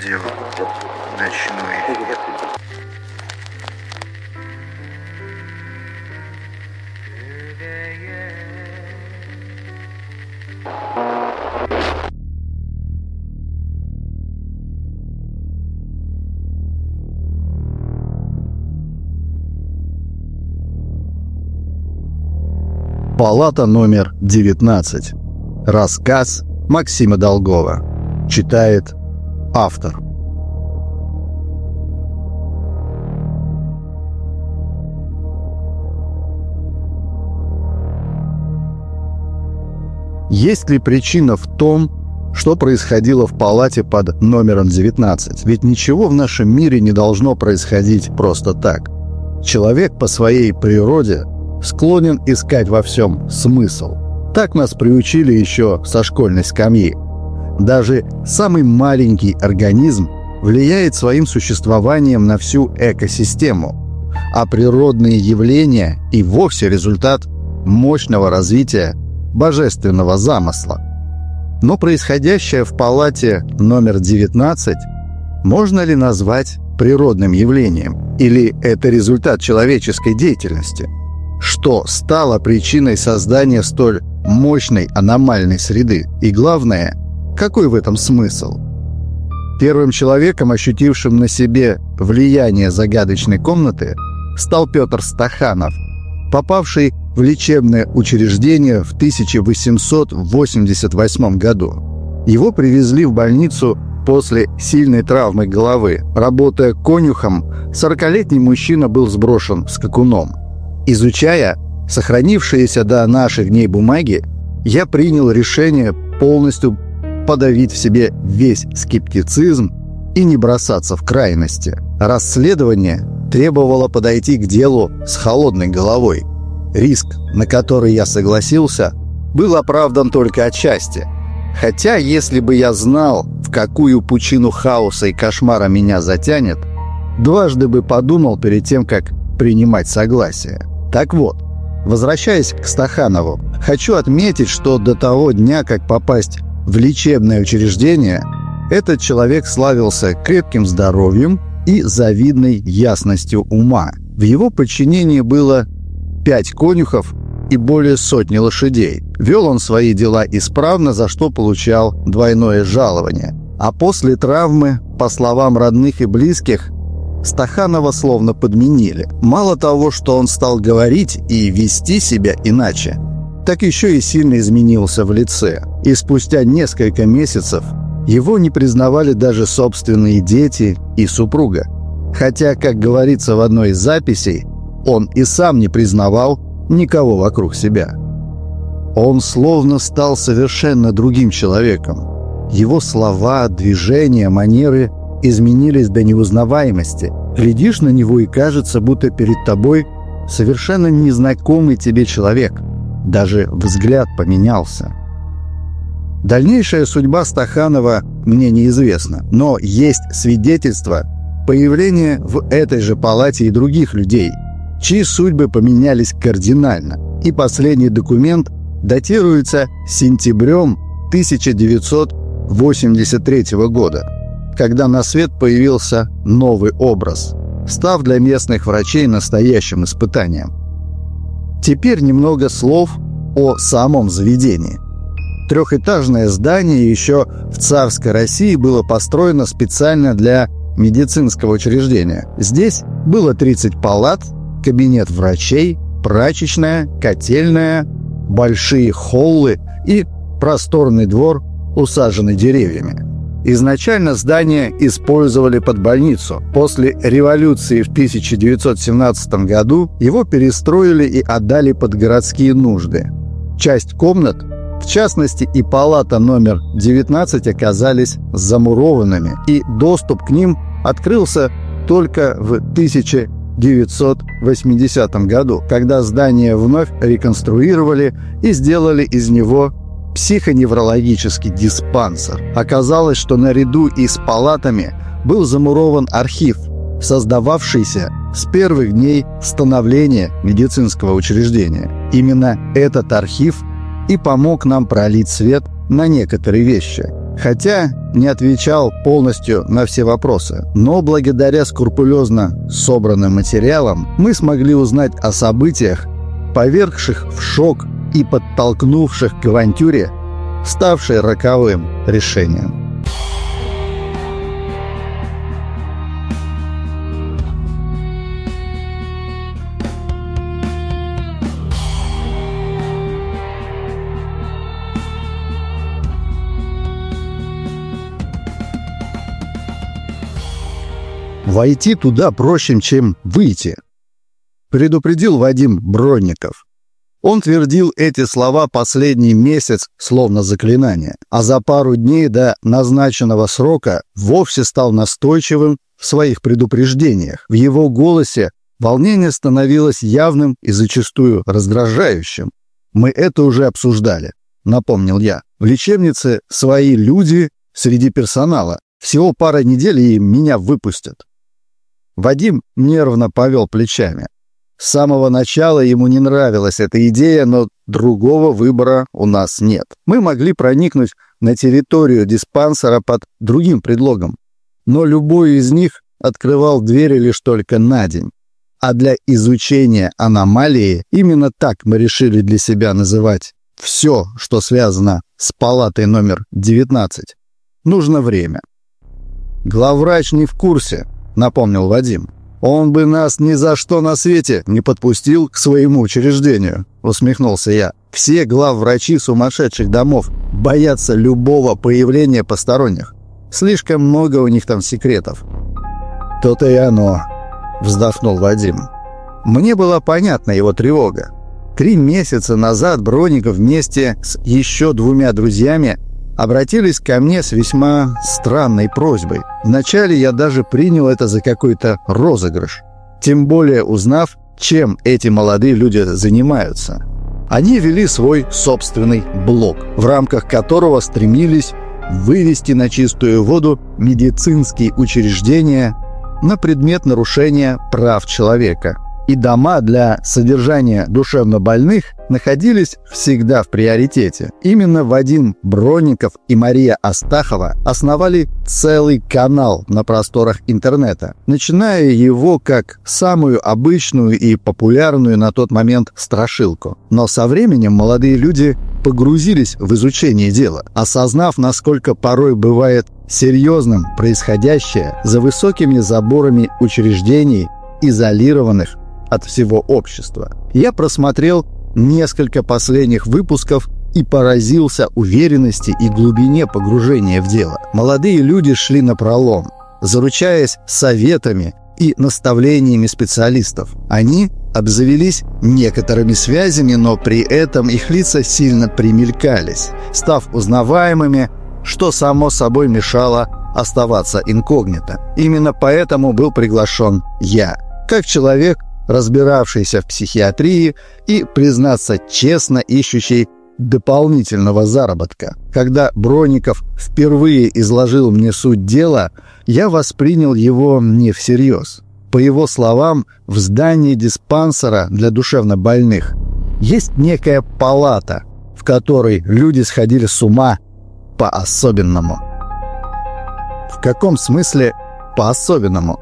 радио «Ночной эфир». Палата номер 19. Рассказ Максима Долгова. Читает автор. Есть ли причина в том, что происходило в палате под номером 19? Ведь ничего в нашем мире не должно происходить просто так. Человек по своей природе склонен искать во всем смысл. Так нас приучили еще со школьной скамьи. Даже самый маленький организм влияет своим существованием на всю экосистему, а природные явления и вовсе результат мощного развития божественного замысла. Но происходящее в палате номер 19 можно ли назвать природным явлением? Или это результат человеческой деятельности? Что стало причиной создания столь мощной аномальной среды? И главное, какой в этом смысл? Первым человеком, ощутившим на себе влияние загадочной комнаты, стал Петр Стаханов, попавший в лечебное учреждение в 1888 году. Его привезли в больницу после сильной травмы головы. Работая конюхом, 40-летний мужчина был сброшен скакуном. Изучая сохранившиеся до наших дней бумаги, я принял решение полностью подавить в себе весь скептицизм и не бросаться в крайности. Расследование требовало подойти к делу с холодной головой. Риск, на который я согласился, был оправдан только отчасти. Хотя, если бы я знал, в какую пучину хаоса и кошмара меня затянет, дважды бы подумал перед тем, как принимать согласие. Так вот, возвращаясь к Стаханову, хочу отметить, что до того дня, как попасть в лечебное учреждение, этот человек славился крепким здоровьем и завидной ясностью ума. В его подчинении было пять конюхов и более сотни лошадей. Вел он свои дела исправно, за что получал двойное жалование. А после травмы, по словам родных и близких, Стаханова словно подменили. Мало того, что он стал говорить и вести себя иначе, так еще и сильно изменился в лице. И спустя несколько месяцев его не признавали даже собственные дети и супруга. Хотя, как говорится в одной из записей, он и сам не признавал никого вокруг себя. Он словно стал совершенно другим человеком. Его слова, движения, манеры изменились до неузнаваемости. Глядишь на него и кажется, будто перед тобой совершенно незнакомый тебе человек. Даже взгляд поменялся. Дальнейшая судьба Стаханова мне неизвестна, но есть свидетельство появления в этой же палате и других людей, чьи судьбы поменялись кардинально. И последний документ датируется сентябрем 1983 года, когда на свет появился новый образ, став для местных врачей настоящим испытанием. Теперь немного слов о самом заведении. Трехэтажное здание еще в царской России было построено специально для медицинского учреждения. Здесь было 30 палат, кабинет врачей, прачечная, котельная, большие холлы и просторный двор, усаженный деревьями. Изначально здание использовали под больницу. После революции в 1917 году его перестроили и отдали под городские нужды. Часть комнат, в частности и палата номер 19, оказались замурованными, и доступ к ним открылся только в 1980 году, когда здание вновь реконструировали и сделали из него психоневрологический диспансер. Оказалось, что наряду и с палатами был замурован архив, создававшийся с первых дней становления медицинского учреждения. Именно этот архив и помог нам пролить свет на некоторые вещи. хотя не отвечал полностью на все вопросы. Но благодаря скрупулезно собранным материалам мы смогли узнать о событиях, повергших в шок и подтолкнувших к авантюре, ставшей роковым решением. Войти туда проще, чем выйти, предупредил Вадим Бронников. Он твердил эти слова последний месяц, словно заклинание, а за пару дней до назначенного срока вовсе стал настойчивым в своих предупреждениях. В его голосе волнение становилось явным и зачастую раздражающим. «Мы это уже обсуждали», — напомнил я. «В лечебнице свои люди среди персонала. Всего пара недель, и меня выпустят». Вадим нервно повел плечами. С самого начала ему не нравилась эта идея, но другого выбора у нас нет. Мы могли проникнуть на территорию диспансера под другим предлогом, но любой из них открывал двери лишь только на день. А для изучения аномалии именно так мы решили для себя называть все, что связано с палатой номер 19. Нужно время. Главврач не в курсе, напомнил Вадим. «Он бы нас ни за что на свете не подпустил к своему учреждению», — усмехнулся я. «Все главврачи сумасшедших домов боятся любого появления посторонних. Слишком много у них там секретов». «То-то и оно», — вздохнул Вадим. Мне была понятна его тревога. Три месяца назад Броников вместе с еще двумя друзьями обратились ко мне с весьма странной просьбой. Вначале я даже принял это за какой-то розыгрыш. Тем более узнав, чем эти молодые люди занимаются. Они вели свой собственный блог, в рамках которого стремились вывести на чистую воду медицинские учреждения на предмет нарушения прав человека – и дома для содержания душевнобольных находились всегда в приоритете. Именно Вадим Бронников и Мария Астахова основали целый канал на просторах интернета, начиная его как самую обычную и популярную на тот момент страшилку. Но со временем молодые люди погрузились в изучение дела, осознав, насколько порой бывает серьезным происходящее за высокими заборами учреждений, изолированных от всего общества. Я просмотрел несколько последних выпусков и поразился уверенности и глубине погружения в дело. Молодые люди шли на пролом, заручаясь советами и наставлениями специалистов. Они обзавелись некоторыми связями, но при этом их лица сильно примелькались, став узнаваемыми, что само собой мешало оставаться инкогнито. Именно поэтому был приглашен я, как человек, разбиравшийся в психиатрии и, признаться честно, ищущий дополнительного заработка. Когда Броников впервые изложил мне суть дела, я воспринял его не всерьез. По его словам, в здании диспансера для душевнобольных есть некая палата, в которой люди сходили с ума по-особенному. В каком смысле по-особенному?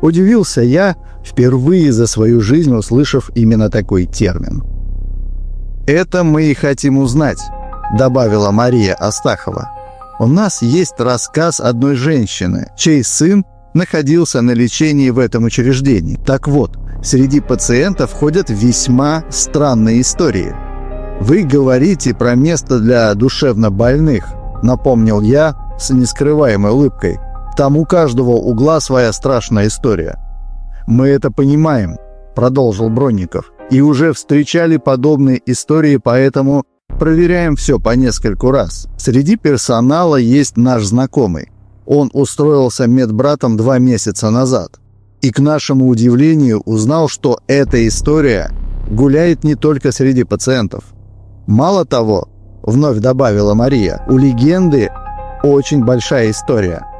Удивился я, впервые за свою жизнь услышав именно такой термин. «Это мы и хотим узнать», — добавила Мария Астахова. «У нас есть рассказ одной женщины, чей сын находился на лечении в этом учреждении. Так вот, среди пациентов ходят весьма странные истории. Вы говорите про место для душевнобольных», — напомнил я с нескрываемой улыбкой. «Там у каждого угла своя страшная история». «Мы это понимаем», — продолжил Бронников, «и уже встречали подобные истории, поэтому проверяем все по нескольку раз. Среди персонала есть наш знакомый. Он устроился медбратом два месяца назад. И, к нашему удивлению, узнал, что эта история гуляет не только среди пациентов. Мало того, вновь добавила Мария, у легенды очень большая история –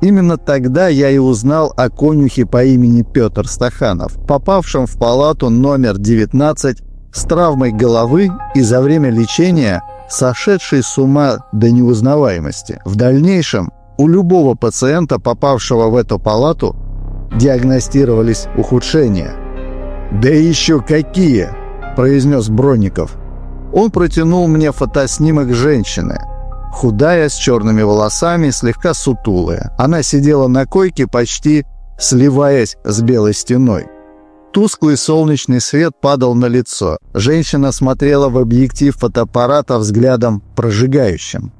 Именно тогда я и узнал о конюхе по имени Петр Стаханов, попавшем в палату номер 19 с травмой головы и за время лечения сошедший с ума до неузнаваемости. В дальнейшем у любого пациента, попавшего в эту палату, диагностировались ухудшения. «Да еще какие!» – произнес Бронников. Он протянул мне фотоснимок женщины. Худая, с черными волосами, слегка сутулая. Она сидела на койке, почти сливаясь с белой стеной. Тусклый солнечный свет падал на лицо. Женщина смотрела в объектив фотоаппарата взглядом прожигающим.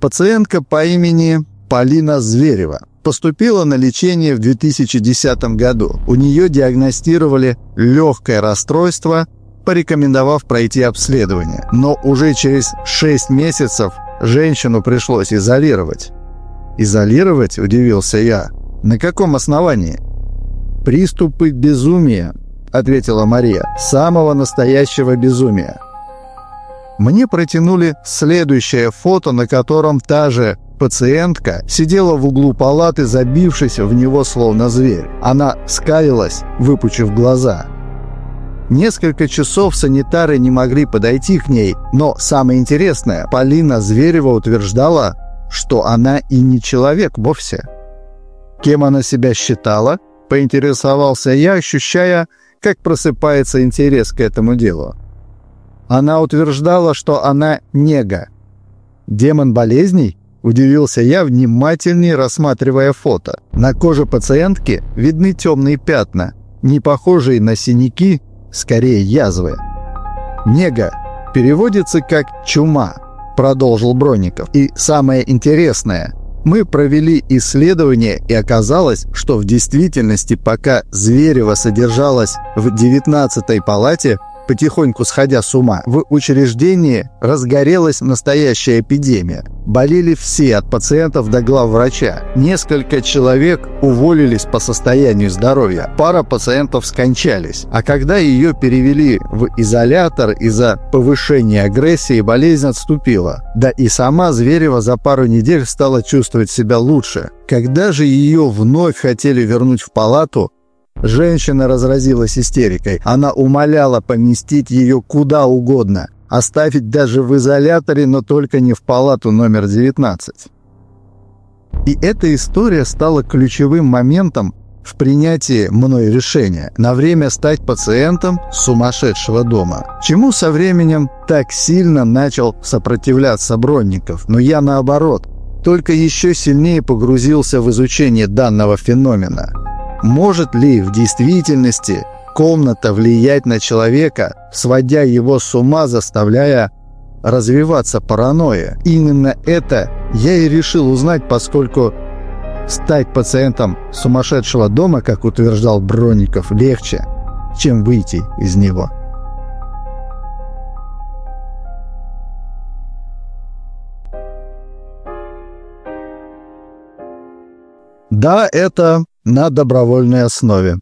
Пациентка по имени Полина Зверева поступила на лечение в 2010 году. У нее диагностировали легкое расстройство, порекомендовав пройти обследование. Но уже через 6 месяцев женщину пришлось изолировать. «Изолировать?» – удивился я. «На каком основании?» «Приступы безумия», — ответила Мария. «Самого настоящего безумия». Мне протянули следующее фото, на котором та же пациентка сидела в углу палаты, забившись в него словно зверь. Она скалилась, выпучив глаза. Несколько часов санитары не могли подойти к ней, но самое интересное, Полина Зверева утверждала, что она и не человек вовсе. Кем она себя считала, Поинтересовался я, ощущая, как просыпается интерес к этому делу. Она утверждала, что она нега. «Демон болезней?» – удивился я, внимательнее рассматривая фото. На коже пациентки видны темные пятна, не похожие на синяки, скорее язвы. «Нега» переводится как «чума», – продолжил Бронников. И самое интересное – мы провели исследование, и оказалось, что в действительности, пока Зверева содержалась в 19-й палате, потихоньку сходя с ума, в учреждении разгорелась настоящая эпидемия. Болели все, от пациентов до главврача. Несколько человек уволились по состоянию здоровья. Пара пациентов скончались. А когда ее перевели в изолятор из-за повышения агрессии, болезнь отступила. Да и сама Зверева за пару недель стала чувствовать себя лучше. Когда же ее вновь хотели вернуть в палату, Женщина разразилась истерикой. Она умоляла поместить ее куда угодно, оставить даже в изоляторе, но только не в палату номер 19. И эта история стала ключевым моментом в принятии мной решения на время стать пациентом сумасшедшего дома. Чему со временем так сильно начал сопротивляться Бронников, но я наоборот, только еще сильнее погрузился в изучение данного феномена – может ли в действительности комната влиять на человека, сводя его с ума, заставляя развиваться паранойя? Именно это я и решил узнать, поскольку стать пациентом сумасшедшего дома, как утверждал Бронников, легче, чем выйти из него. Да, это на добровольной основе.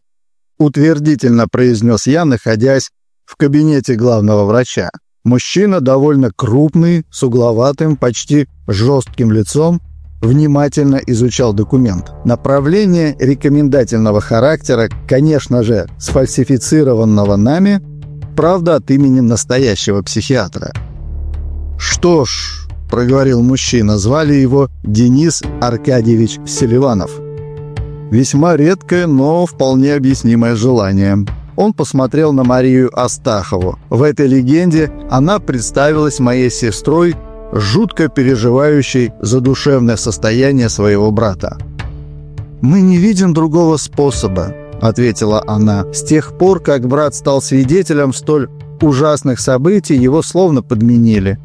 Утвердительно произнес я, находясь в кабинете главного врача. Мужчина довольно крупный, с угловатым, почти жестким лицом, внимательно изучал документ. Направление рекомендательного характера, конечно же, сфальсифицированного нами, правда от имени настоящего психиатра. «Что ж», — проговорил мужчина, звали его Денис Аркадьевич Селиванов — Весьма редкое, но вполне объяснимое желание. Он посмотрел на Марию Астахову. В этой легенде она представилась моей сестрой, жутко переживающей за душевное состояние своего брата. «Мы не видим другого способа», — ответила она. «С тех пор, как брат стал свидетелем столь ужасных событий, его словно подменили».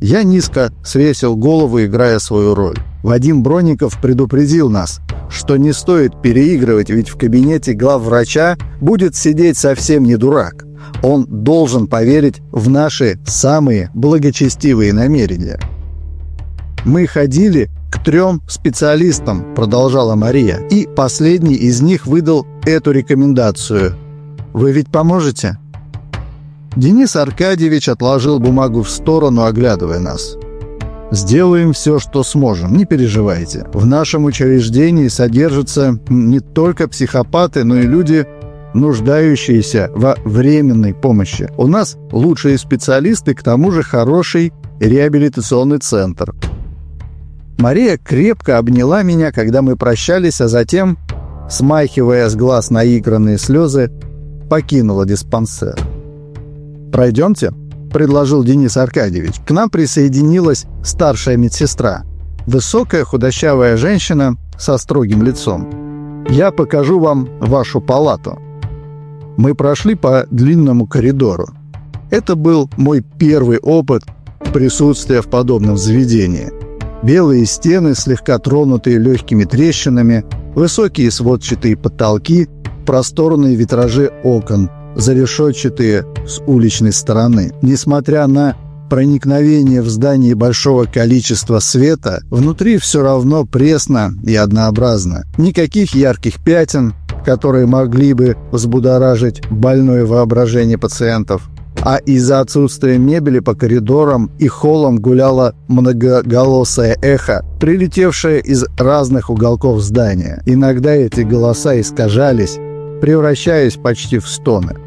Я низко свесил голову, играя свою роль. Вадим Бронников предупредил нас что не стоит переигрывать, ведь в кабинете главврача будет сидеть совсем не дурак. Он должен поверить в наши самые благочестивые намерения. «Мы ходили к трем специалистам», — продолжала Мария, «и последний из них выдал эту рекомендацию. Вы ведь поможете?» Денис Аркадьевич отложил бумагу в сторону, оглядывая нас. Сделаем все, что сможем, не переживайте. В нашем учреждении содержатся не только психопаты, но и люди нуждающиеся во временной помощи. У нас лучшие специалисты, к тому же хороший реабилитационный центр. Мария крепко обняла меня, когда мы прощались, а затем, смахивая с глаз наигранные слезы, покинула диспансер. «Пройдемте», — предложил Денис Аркадьевич. К нам присоединилась старшая медсестра. Высокая худощавая женщина со строгим лицом. «Я покажу вам вашу палату». Мы прошли по длинному коридору. Это был мой первый опыт присутствия в подобном заведении. Белые стены, слегка тронутые легкими трещинами, высокие сводчатые потолки, просторные витражи окон, зарешетчатые с уличной стороны. Несмотря на проникновение в здание большого количества света, внутри все равно пресно и однообразно. Никаких ярких пятен, которые могли бы взбудоражить больное воображение пациентов. А из-за отсутствия мебели по коридорам и холлам гуляло многоголосое эхо, прилетевшее из разных уголков здания. Иногда эти голоса искажались, превращаясь почти в стоны.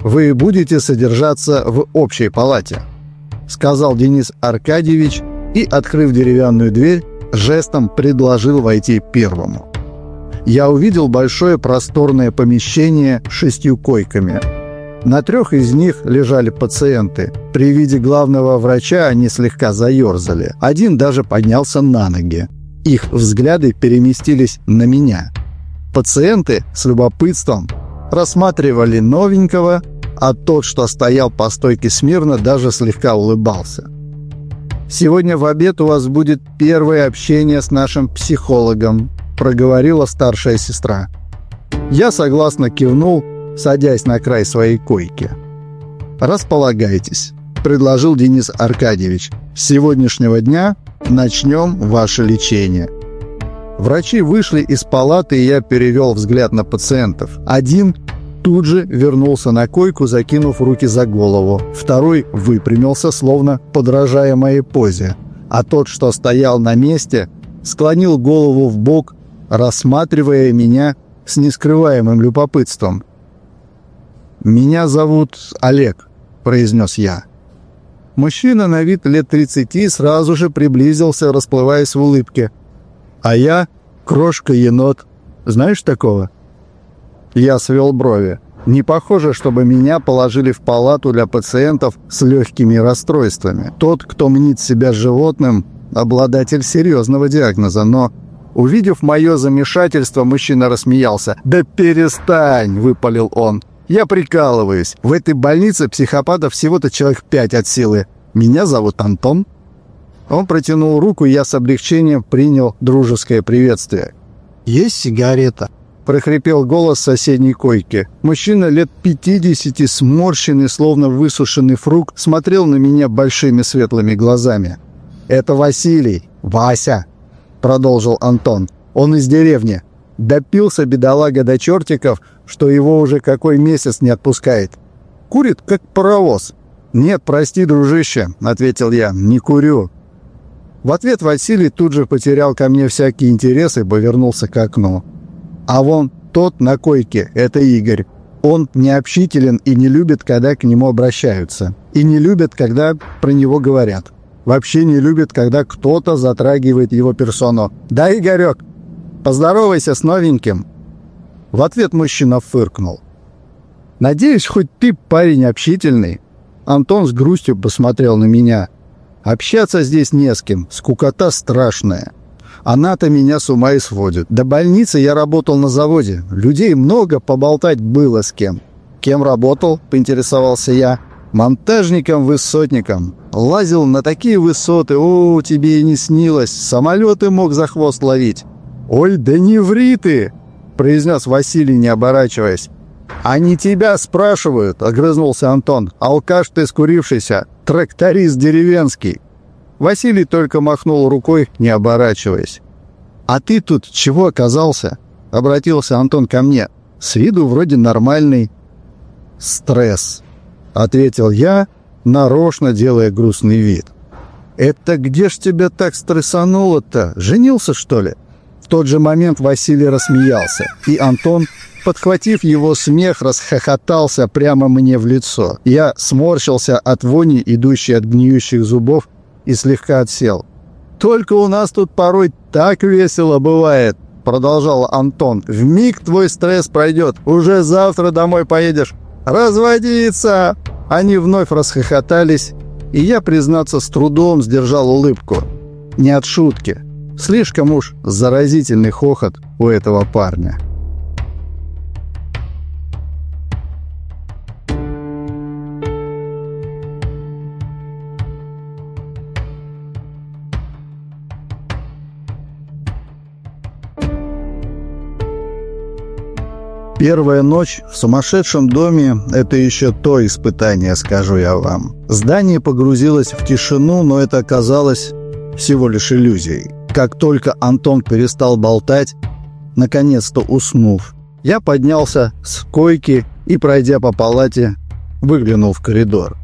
«Вы будете содержаться в общей палате», — сказал Денис Аркадьевич и, открыв деревянную дверь, жестом предложил войти первому. Я увидел большое просторное помещение с шестью койками. На трех из них лежали пациенты. При виде главного врача они слегка заерзали. Один даже поднялся на ноги. Их взгляды переместились на меня. Пациенты с любопытством рассматривали новенького, а тот, что стоял по стойке смирно, даже слегка улыбался. «Сегодня в обед у вас будет первое общение с нашим психологом», проговорила старшая сестра. Я согласно кивнул, садясь на край своей койки. «Располагайтесь», — предложил Денис Аркадьевич. «С сегодняшнего дня начнем ваше лечение». Врачи вышли из палаты, и я перевел взгляд на пациентов. Один тут же вернулся на койку, закинув руки за голову. Второй выпрямился, словно подражая моей позе. А тот, что стоял на месте, склонил голову в бок, рассматривая меня с нескрываемым любопытством. «Меня зовут Олег», — произнес я. Мужчина на вид лет тридцати сразу же приблизился, расплываясь в улыбке — а я — крошка-енот. Знаешь такого?» Я свел брови. Не похоже, чтобы меня положили в палату для пациентов с легкими расстройствами. Тот, кто мнит себя животным, обладатель серьезного диагноза, но... Увидев мое замешательство, мужчина рассмеялся. «Да перестань!» — выпалил он. «Я прикалываюсь. В этой больнице психопатов всего-то человек пять от силы. Меня зовут Антон. Он протянул руку, и я с облегчением принял дружеское приветствие. «Есть сигарета?» – прохрипел голос соседней койки. Мужчина лет пятидесяти, сморщенный, словно высушенный фрукт, смотрел на меня большими светлыми глазами. «Это Василий. Вася!» – продолжил Антон. «Он из деревни. Допился бедолага до чертиков, что его уже какой месяц не отпускает. Курит, как паровоз». «Нет, прости, дружище», — ответил я, — «не курю. В ответ Василий тут же потерял ко мне всякий интерес и повернулся к окну. А вон тот на койке – это Игорь. Он необщителен и не любит, когда к нему обращаются. И не любит, когда про него говорят. Вообще не любит, когда кто-то затрагивает его персону. «Да, Игорек, поздоровайся с новеньким!» В ответ мужчина фыркнул. «Надеюсь, хоть ты парень общительный?» Антон с грустью посмотрел на меня – Общаться здесь не с кем, скукота страшная. Она-то меня с ума и сводит. До больницы я работал на заводе. Людей много, поболтать было с кем. Кем работал, поинтересовался я. Монтажником-высотником. Лазил на такие высоты, о, тебе и не снилось. Самолеты мог за хвост ловить. «Ой, да не ври ты!» — произнес Василий, не оборачиваясь. «Они тебя спрашивают», — огрызнулся Антон. «Алкаш ты скурившийся, тракторист деревенский». Василий только махнул рукой, не оборачиваясь. «А ты тут чего оказался?» — обратился Антон ко мне. «С виду вроде нормальный». «Стресс», — ответил я, нарочно делая грустный вид. «Это где ж тебя так стрессануло-то? Женился, что ли?» В тот же момент Василий рассмеялся, и Антон подхватив его смех, расхохотался прямо мне в лицо. Я сморщился от вони, идущей от гниющих зубов, и слегка отсел. «Только у нас тут порой так весело бывает», — продолжал Антон. «В миг твой стресс пройдет. Уже завтра домой поедешь. Разводиться!» Они вновь расхохотались, и я, признаться, с трудом сдержал улыбку. Не от шутки. Слишком уж заразительный хохот у этого парня. Первая ночь в сумасшедшем доме – это еще то испытание, скажу я вам. Здание погрузилось в тишину, но это оказалось всего лишь иллюзией. Как только Антон перестал болтать, наконец-то уснув, я поднялся с койки и, пройдя по палате, выглянул в коридор.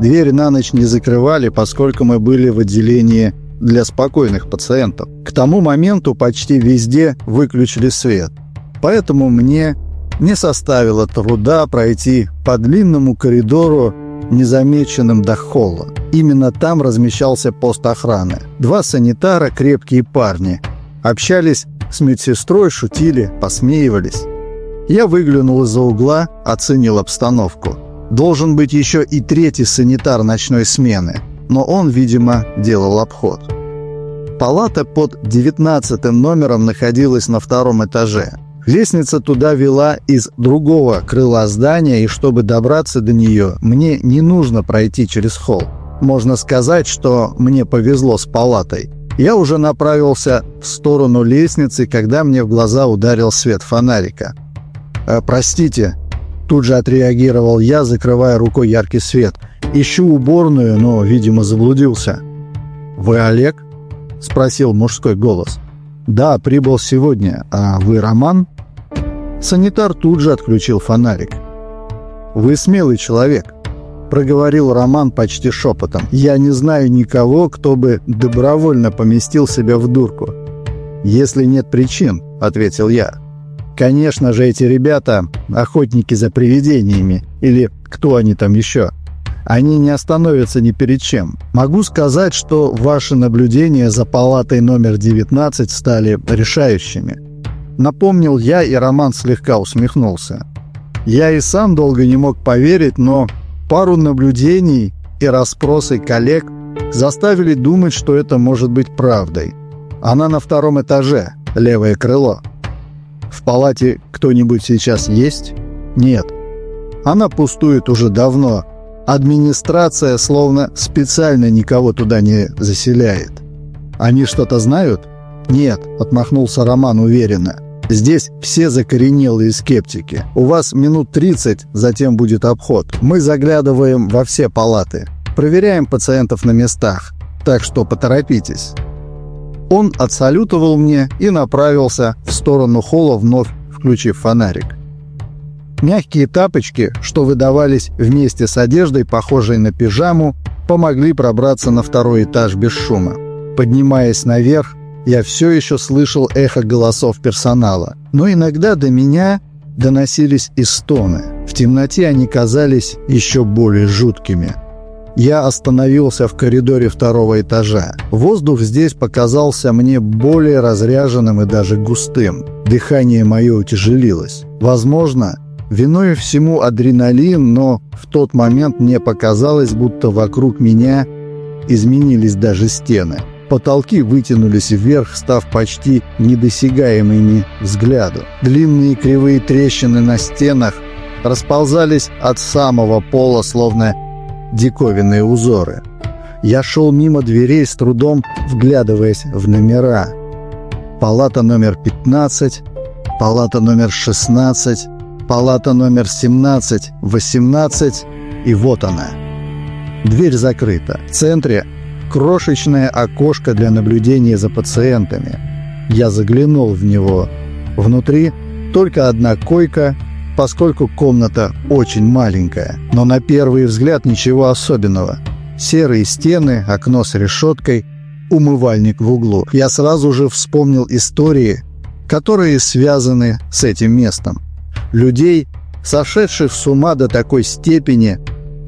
Дверь на ночь не закрывали, поскольку мы были в отделении для спокойных пациентов. К тому моменту почти везде выключили свет – Поэтому мне не составило труда пройти по длинному коридору, незамеченным до холла. Именно там размещался пост охраны. Два санитара, крепкие парни, общались с медсестрой, шутили, посмеивались. Я выглянул из-за угла, оценил обстановку. Должен быть еще и третий санитар ночной смены, но он, видимо, делал обход. Палата под 19 номером находилась на втором этаже. Лестница туда вела из другого крыла здания, и чтобы добраться до нее, мне не нужно пройти через холл. Можно сказать, что мне повезло с палатой. Я уже направился в сторону лестницы, когда мне в глаза ударил свет фонарика. «Э, «Простите», – тут же отреагировал я, закрывая рукой яркий свет. «Ищу уборную, но, видимо, заблудился». «Вы Олег?» – спросил мужской голос. «Да, прибыл сегодня. А вы Роман?» Санитар тут же отключил фонарик. «Вы смелый человек», — проговорил Роман почти шепотом. «Я не знаю никого, кто бы добровольно поместил себя в дурку». «Если нет причин», — ответил я. «Конечно же, эти ребята — охотники за привидениями, или кто они там еще. Они не остановятся ни перед чем. Могу сказать, что ваши наблюдения за палатой номер 19 стали решающими. Напомнил я, и Роман слегка усмехнулся. Я и сам долго не мог поверить, но пару наблюдений и расспросы коллег заставили думать, что это может быть правдой. Она на втором этаже, левое крыло. В палате кто-нибудь сейчас есть? Нет. Она пустует уже давно, Администрация словно специально никого туда не заселяет. Они что-то знают? Нет, отмахнулся Роман уверенно. Здесь все закоренелые скептики. У вас минут 30, затем будет обход. Мы заглядываем во все палаты. Проверяем пациентов на местах. Так что поторопитесь. Он отсалютовал мне и направился в сторону холла, вновь включив фонарик. Мягкие тапочки, что выдавались вместе с одеждой, похожей на пижаму, помогли пробраться на второй этаж без шума. Поднимаясь наверх, я все еще слышал эхо голосов персонала, но иногда до меня доносились и стоны. В темноте они казались еще более жуткими. Я остановился в коридоре второго этажа. Воздух здесь показался мне более разряженным и даже густым. Дыхание мое утяжелилось. Возможно, Виной всему адреналин, но в тот момент мне показалось, будто вокруг меня изменились даже стены. Потолки вытянулись вверх, став почти недосягаемыми взгляду. Длинные кривые трещины на стенах расползались от самого пола, словно диковинные узоры. Я шел мимо дверей, с трудом вглядываясь в номера. Палата номер 15, палата номер 16, Палата номер 17, 18, и вот она. Дверь закрыта. В центре крошечное окошко для наблюдения за пациентами. Я заглянул в него. Внутри только одна койка, поскольку комната очень маленькая. Но на первый взгляд ничего особенного. Серые стены, окно с решеткой, умывальник в углу. Я сразу же вспомнил истории, которые связаны с этим местом. Людей, сошедших с ума до такой степени,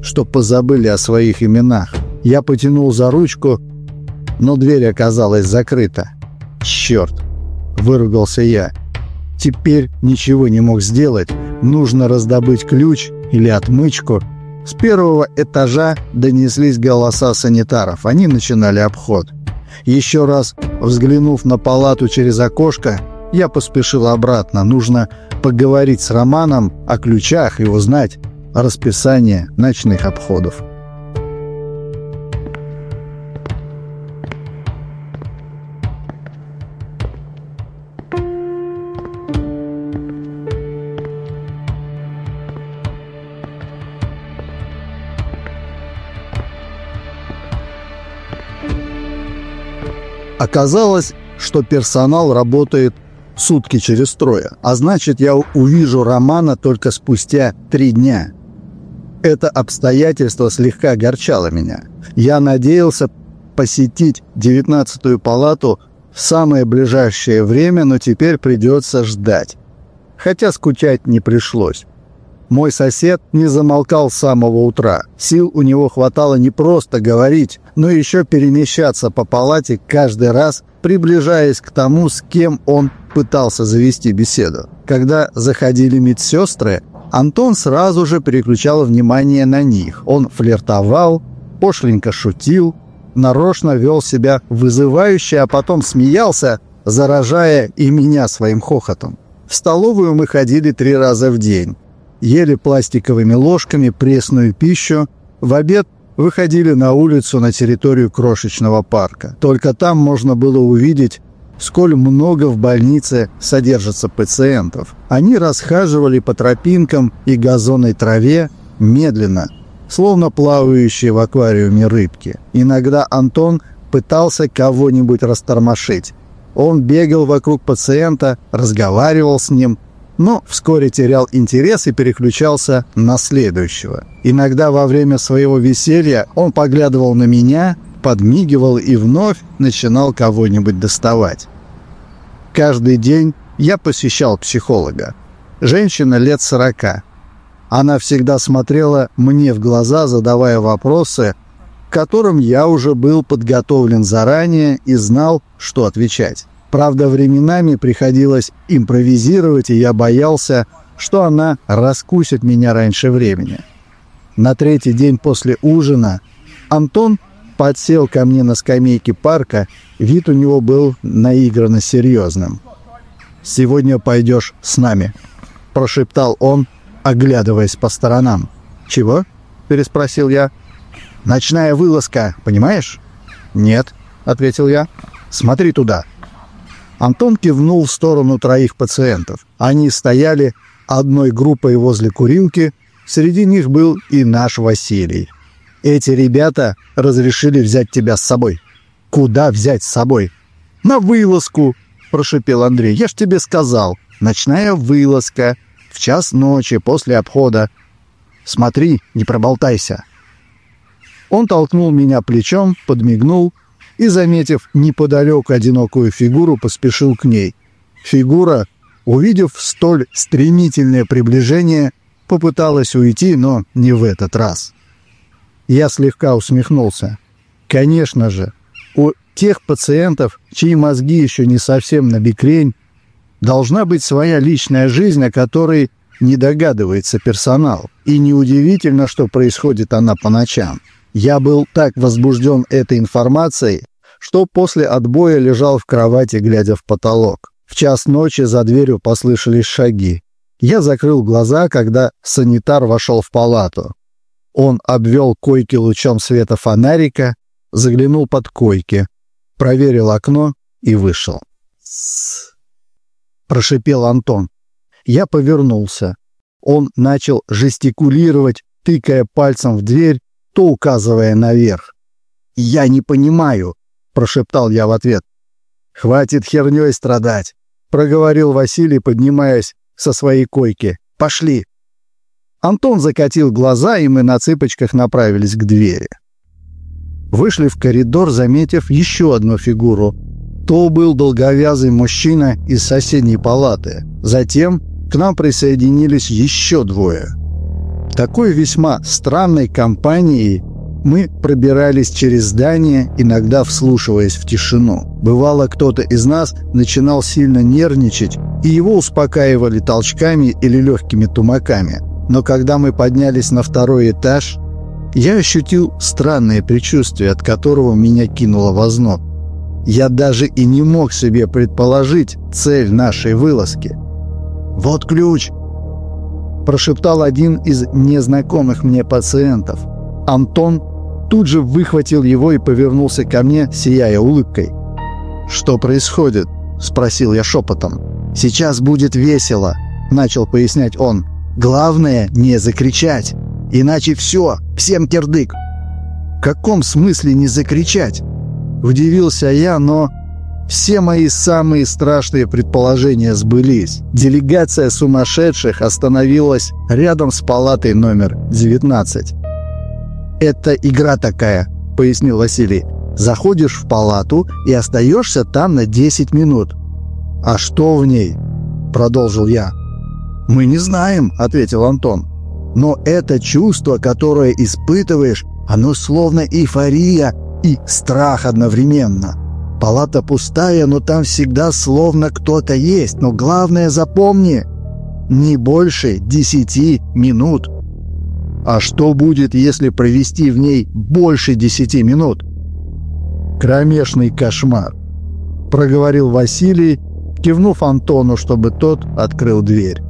что позабыли о своих именах. Я потянул за ручку, но дверь оказалась закрыта. «Черт!» – выругался я. Теперь ничего не мог сделать. Нужно раздобыть ключ или отмычку. С первого этажа донеслись голоса санитаров. Они начинали обход. Еще раз взглянув на палату через окошко, я поспешил обратно. Нужно поговорить с Романом о ключах и узнать расписание ночных обходов. Оказалось, что персонал работает сутки через трое, а значит, я увижу Романа только спустя три дня. Это обстоятельство слегка огорчало меня. Я надеялся посетить девятнадцатую палату в самое ближайшее время, но теперь придется ждать. Хотя скучать не пришлось. Мой сосед не замолкал с самого утра. Сил у него хватало не просто говорить, но еще перемещаться по палате каждый раз, приближаясь к тому, с кем он пытался завести беседу. Когда заходили медсестры, Антон сразу же переключал внимание на них. Он флиртовал, пошленько шутил, нарочно вел себя вызывающе, а потом смеялся, заражая и меня своим хохотом. В столовую мы ходили три раза в день ели пластиковыми ложками пресную пищу, в обед выходили на улицу на территорию крошечного парка. Только там можно было увидеть, сколь много в больнице содержится пациентов. Они расхаживали по тропинкам и газонной траве медленно, словно плавающие в аквариуме рыбки. Иногда Антон пытался кого-нибудь растормошить. Он бегал вокруг пациента, разговаривал с ним, но вскоре терял интерес и переключался на следующего. Иногда во время своего веселья он поглядывал на меня, подмигивал и вновь начинал кого-нибудь доставать. Каждый день я посещал психолога. Женщина лет сорока. Она всегда смотрела мне в глаза, задавая вопросы, к которым я уже был подготовлен заранее и знал, что отвечать. Правда, временами приходилось импровизировать, и я боялся, что она раскусит меня раньше времени. На третий день после ужина Антон подсел ко мне на скамейке парка, вид у него был наигранно серьезным. «Сегодня пойдешь с нами», – прошептал он, оглядываясь по сторонам. «Чего?» – переспросил я. «Ночная вылазка, понимаешь?» «Нет», – ответил я. «Смотри туда». Антон кивнул в сторону троих пациентов. Они стояли одной группой возле курилки, среди них был и наш Василий. «Эти ребята разрешили взять тебя с собой». «Куда взять с собой?» «На вылазку», – прошепел Андрей. «Я ж тебе сказал. Ночная вылазка. В час ночи после обхода. Смотри, не проболтайся». Он толкнул меня плечом, подмигнул и, заметив неподалеку одинокую фигуру, поспешил к ней. Фигура, увидев столь стремительное приближение, попыталась уйти, но не в этот раз. Я слегка усмехнулся. Конечно же, у тех пациентов, чьи мозги еще не совсем на бикрень, должна быть своя личная жизнь, о которой не догадывается персонал. И неудивительно, что происходит она по ночам. Я был так возбужден этой информацией, что после отбоя лежал в кровати, глядя в потолок. В час ночи за дверью послышались шаги. Я закрыл глаза, когда санитар вошел в палату. Он обвел койки лучом света фонарика, заглянул под койки, проверил окно и вышел. «С-с-с!» прошипел Антон. Я повернулся. Он начал жестикулировать, тыкая пальцем в дверь, то указывая наверх. «Я не понимаю», — прошептал я в ответ. «Хватит хернёй страдать», — проговорил Василий, поднимаясь со своей койки. «Пошли». Антон закатил глаза, и мы на цыпочках направились к двери. Вышли в коридор, заметив еще одну фигуру. То был долговязый мужчина из соседней палаты. Затем к нам присоединились еще двое. Такой весьма странной компанией мы пробирались через здание, иногда вслушиваясь в тишину. Бывало, кто-то из нас начинал сильно нервничать, и его успокаивали толчками или легкими тумаками. Но когда мы поднялись на второй этаж, я ощутил странное предчувствие, от которого меня кинуло в озноб. Я даже и не мог себе предположить цель нашей вылазки. «Вот ключ!» – прошептал один из незнакомых мне пациентов. Антон тут же выхватил его и повернулся ко мне, сияя улыбкой. «Что происходит?» – спросил я шепотом. «Сейчас будет весело», – начал пояснять он. «Главное – не закричать, иначе все, всем кирдык». «В каком смысле не закричать?» Удивился я, но все мои самые страшные предположения сбылись. Делегация сумасшедших остановилась рядом с палатой номер 19. «Это игра такая», — пояснил Василий. «Заходишь в палату и остаешься там на 10 минут». «А что в ней?» — продолжил я. «Мы не знаем», — ответил Антон. «Но это чувство, которое испытываешь, оно словно эйфория и страх одновременно. Палата пустая, но там всегда словно кто-то есть. Но главное запомни, не больше десяти минут. А что будет, если провести в ней больше десяти минут? Кромешный кошмар, проговорил Василий, кивнув Антону, чтобы тот открыл дверь.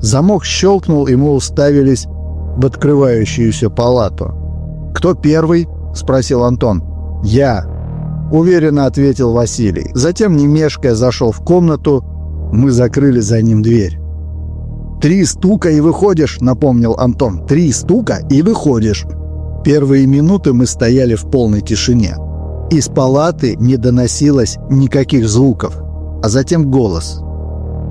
Замок щелкнул, и мы уставились в открывающуюся палату. «Кто первый?» — спросил Антон. «Я», — уверенно ответил Василий. Затем, не мешкая, зашел в комнату. Мы закрыли за ним дверь. «Три стука и выходишь», — напомнил Антон. «Три стука и выходишь». Первые минуты мы стояли в полной тишине. Из палаты не доносилось никаких звуков, а затем голос.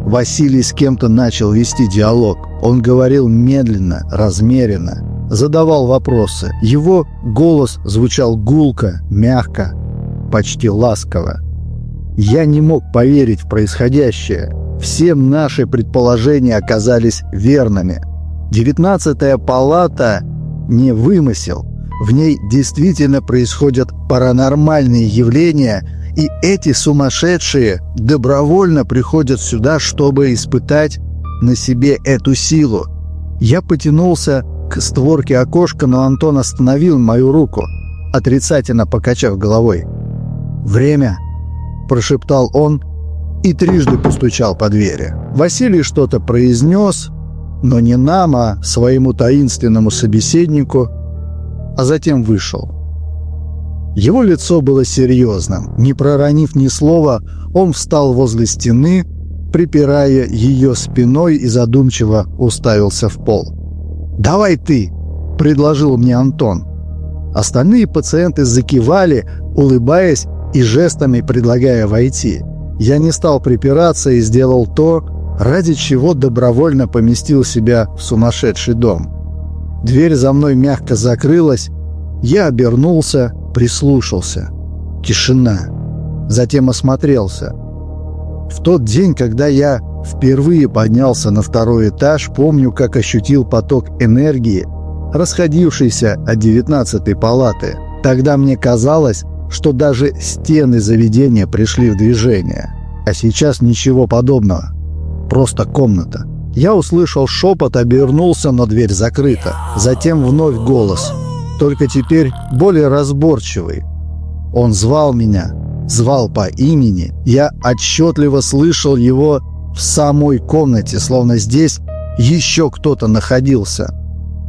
Василий с кем-то начал вести диалог. Он говорил медленно, размеренно, задавал вопросы. Его голос звучал гулко, мягко, почти ласково. Я не мог поверить в происходящее. Все наши предположения оказались верными. Девятнадцатая палата не вымысел. В ней действительно происходят паранормальные явления, и эти сумасшедшие добровольно приходят сюда, чтобы испытать на себе эту силу. Я потянулся к створке окошка, но Антон остановил мою руку, отрицательно покачав головой. «Время!» – прошептал он и трижды постучал по двери. Василий что-то произнес, но не нам, а своему таинственному собеседнику, а затем вышел. Его лицо было серьезным. Не проронив ни слова, он встал возле стены, припирая ее спиной и задумчиво уставился в пол. «Давай ты!» – предложил мне Антон. Остальные пациенты закивали, улыбаясь и жестами предлагая войти. Я не стал припираться и сделал то, ради чего добровольно поместил себя в сумасшедший дом. Дверь за мной мягко закрылась, я обернулся, прислушался. Тишина. Затем осмотрелся. В тот день, когда я Впервые поднялся на второй этаж, помню, как ощутил поток энергии, расходившийся от девятнадцатой палаты. Тогда мне казалось, что даже стены заведения пришли в движение. А сейчас ничего подобного. Просто комната. Я услышал шепот, обернулся, но дверь закрыта. Затем вновь голос. Только теперь более разборчивый. Он звал меня, звал по имени. Я отчетливо слышал его в самой комнате, словно здесь еще кто-то находился.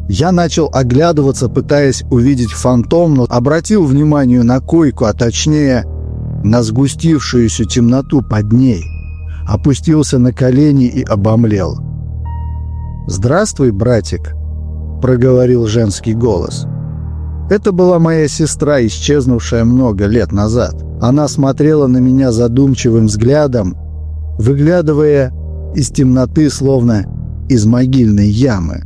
Я начал оглядываться, пытаясь увидеть фантом, но обратил внимание на койку, а точнее на сгустившуюся темноту под ней. Опустился на колени и обомлел. «Здравствуй, братик», — проговорил женский голос. Это была моя сестра, исчезнувшая много лет назад. Она смотрела на меня задумчивым взглядом, выглядывая из темноты, словно из могильной ямы.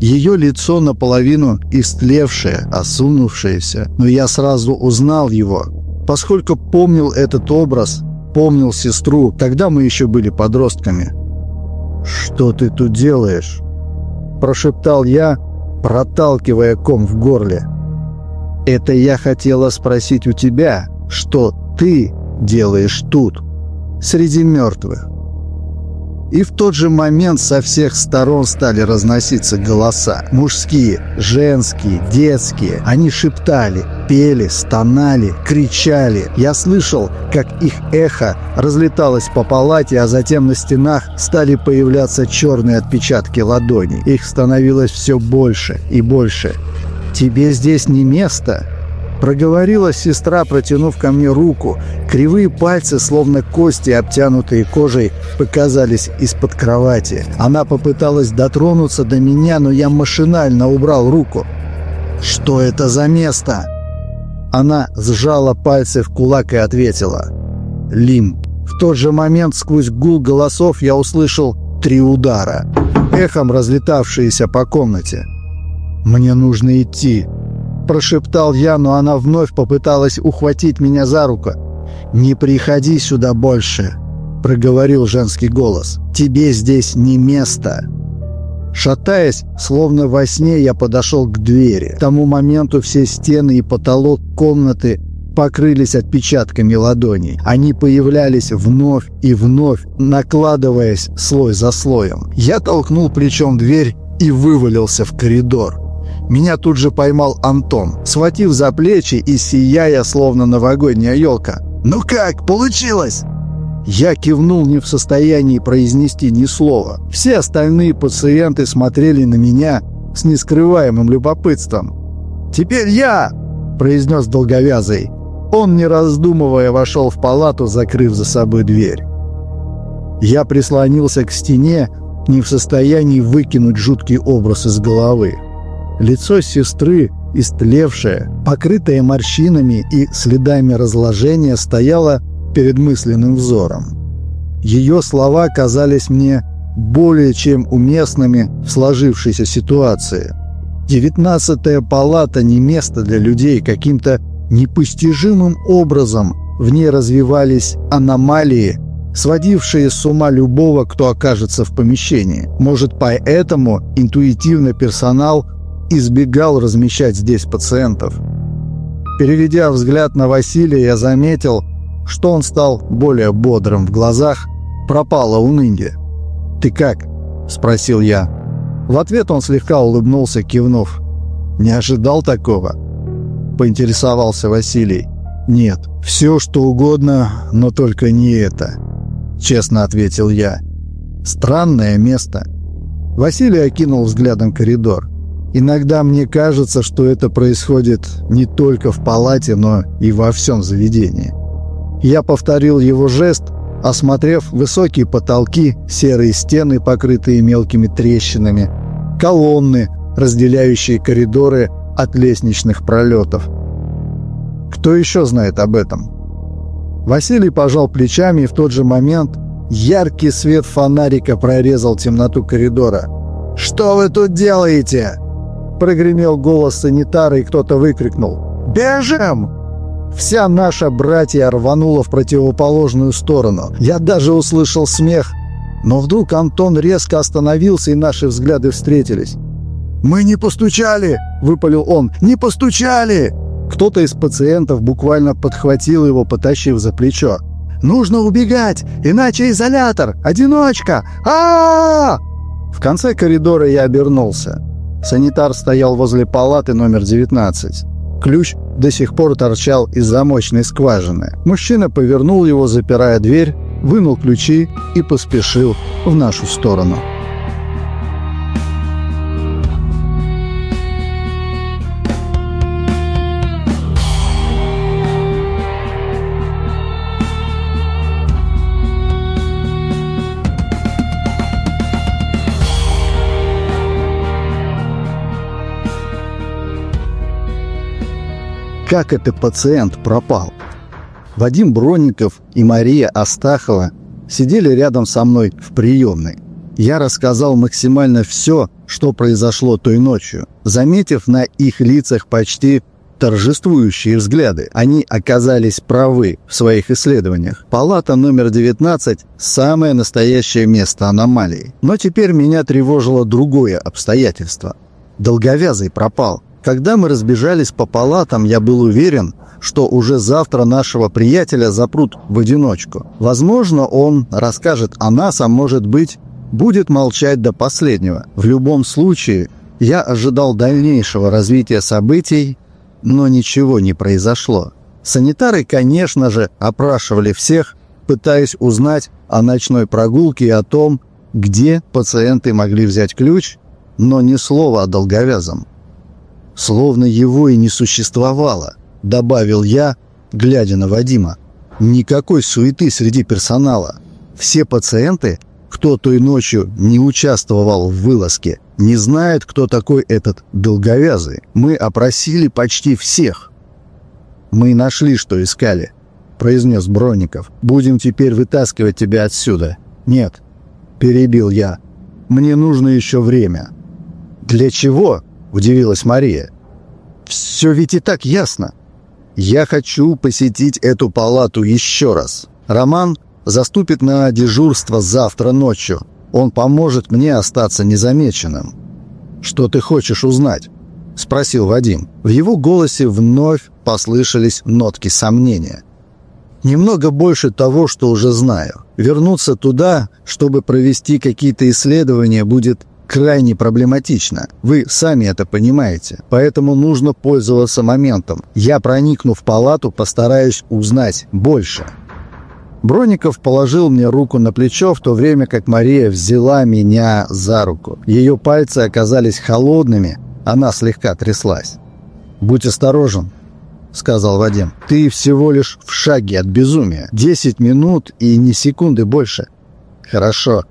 Ее лицо наполовину истлевшее, осунувшееся, но я сразу узнал его, поскольку помнил этот образ, помнил сестру, тогда мы еще были подростками. «Что ты тут делаешь?» Прошептал я, проталкивая ком в горле. «Это я хотела спросить у тебя, что ты делаешь тут, среди мертвых?» И в тот же момент со всех сторон стали разноситься голоса. Мужские, женские, детские. Они шептали, пели, стонали, кричали. Я слышал, как их эхо разлеталось по палате, а затем на стенах стали появляться черные отпечатки ладоней. Их становилось все больше и больше. «Тебе здесь не место», Проговорила сестра, протянув ко мне руку. Кривые пальцы, словно кости, обтянутые кожей, показались из-под кровати. Она попыталась дотронуться до меня, но я машинально убрал руку. «Что это за место?» Она сжала пальцы в кулак и ответила. «Лимб». В тот же момент сквозь гул голосов я услышал три удара, эхом разлетавшиеся по комнате. «Мне нужно идти», Прошептал я, но она вновь попыталась ухватить меня за руку. «Не приходи сюда больше», — проговорил женский голос. «Тебе здесь не место». Шатаясь, словно во сне, я подошел к двери. К тому моменту все стены и потолок комнаты покрылись отпечатками ладоней. Они появлялись вновь и вновь, накладываясь слой за слоем. Я толкнул плечом дверь и вывалился в коридор. Меня тут же поймал Антон, схватив за плечи и сияя, словно новогодняя елка. «Ну как, получилось?» Я кивнул не в состоянии произнести ни слова. Все остальные пациенты смотрели на меня с нескрываемым любопытством. «Теперь я!» – произнес долговязый. Он, не раздумывая, вошел в палату, закрыв за собой дверь. Я прислонился к стене, не в состоянии выкинуть жуткий образ из головы. Лицо сестры, истлевшее, покрытое морщинами и следами разложения, стояло перед мысленным взором. Ее слова казались мне более чем уместными в сложившейся ситуации. Девятнадцатая палата не место для людей, каким-то непостижимым образом в ней развивались аномалии, сводившие с ума любого, кто окажется в помещении. Может, поэтому интуитивно персонал избегал размещать здесь пациентов. Переведя взгляд на Василия, я заметил, что он стал более бодрым в глазах, пропало уныние. «Ты как?» – спросил я. В ответ он слегка улыбнулся, кивнув. «Не ожидал такого?» – поинтересовался Василий. «Нет, все что угодно, но только не это», – честно ответил я. «Странное место». Василий окинул взглядом коридор. Иногда мне кажется, что это происходит не только в палате, но и во всем заведении. Я повторил его жест, осмотрев высокие потолки, серые стены, покрытые мелкими трещинами, колонны, разделяющие коридоры от лестничных пролетов. Кто еще знает об этом? Василий пожал плечами, и в тот же момент яркий свет фонарика прорезал темноту коридора. «Что вы тут делаете?» Прогремел голос санитара, и кто-то выкрикнул «Бежим!» Вся наша братья рванула в противоположную сторону. Я даже услышал смех. Но вдруг Антон резко остановился, и наши взгляды встретились. «Мы не постучали!» – выпалил он. «Не постучали!» Кто-то из пациентов буквально подхватил его, потащив за плечо. «Нужно убегать, иначе изолятор! Одиночка! а, -а, -а В конце коридора я обернулся. Санитар стоял возле палаты номер 19. Ключ до сих пор торчал из замочной скважины. Мужчина повернул его, запирая дверь, вынул ключи и поспешил в нашу сторону. Как этот пациент пропал. Вадим Бронников и Мария Астахова сидели рядом со мной в приемной. Я рассказал максимально все, что произошло той ночью, заметив на их лицах почти торжествующие взгляды. Они оказались правы в своих исследованиях. Палата номер 19 – самое настоящее место аномалии. Но теперь меня тревожило другое обстоятельство. Долговязый пропал. Когда мы разбежались по палатам, я был уверен, что уже завтра нашего приятеля запрут в одиночку. Возможно, он расскажет о нас, а может быть, будет молчать до последнего. В любом случае, я ожидал дальнейшего развития событий, но ничего не произошло. Санитары, конечно же, опрашивали всех, пытаясь узнать о ночной прогулке и о том, где пациенты могли взять ключ, но ни слова о долговязом. Словно его и не существовало, добавил я, глядя на Вадима. Никакой суеты среди персонала. Все пациенты, кто той ночью не участвовал в вылазке, не знают, кто такой этот долговязый. Мы опросили почти всех. «Мы нашли, что искали», — произнес Бронников. «Будем теперь вытаскивать тебя отсюда». «Нет», — перебил я. «Мне нужно еще время». «Для чего?» — удивилась Мария. «Все ведь и так ясно. Я хочу посетить эту палату еще раз. Роман заступит на дежурство завтра ночью. Он поможет мне остаться незамеченным». «Что ты хочешь узнать?» — спросил Вадим. В его голосе вновь послышались нотки сомнения. «Немного больше того, что уже знаю. Вернуться туда, чтобы провести какие-то исследования, будет крайне проблематично. Вы сами это понимаете. Поэтому нужно пользоваться моментом. Я, проникну в палату, постараюсь узнать больше». Броников положил мне руку на плечо, в то время как Мария взяла меня за руку. Ее пальцы оказались холодными, она слегка тряслась. «Будь осторожен», — сказал Вадим. «Ты всего лишь в шаге от безумия. Десять минут и ни секунды больше». «Хорошо.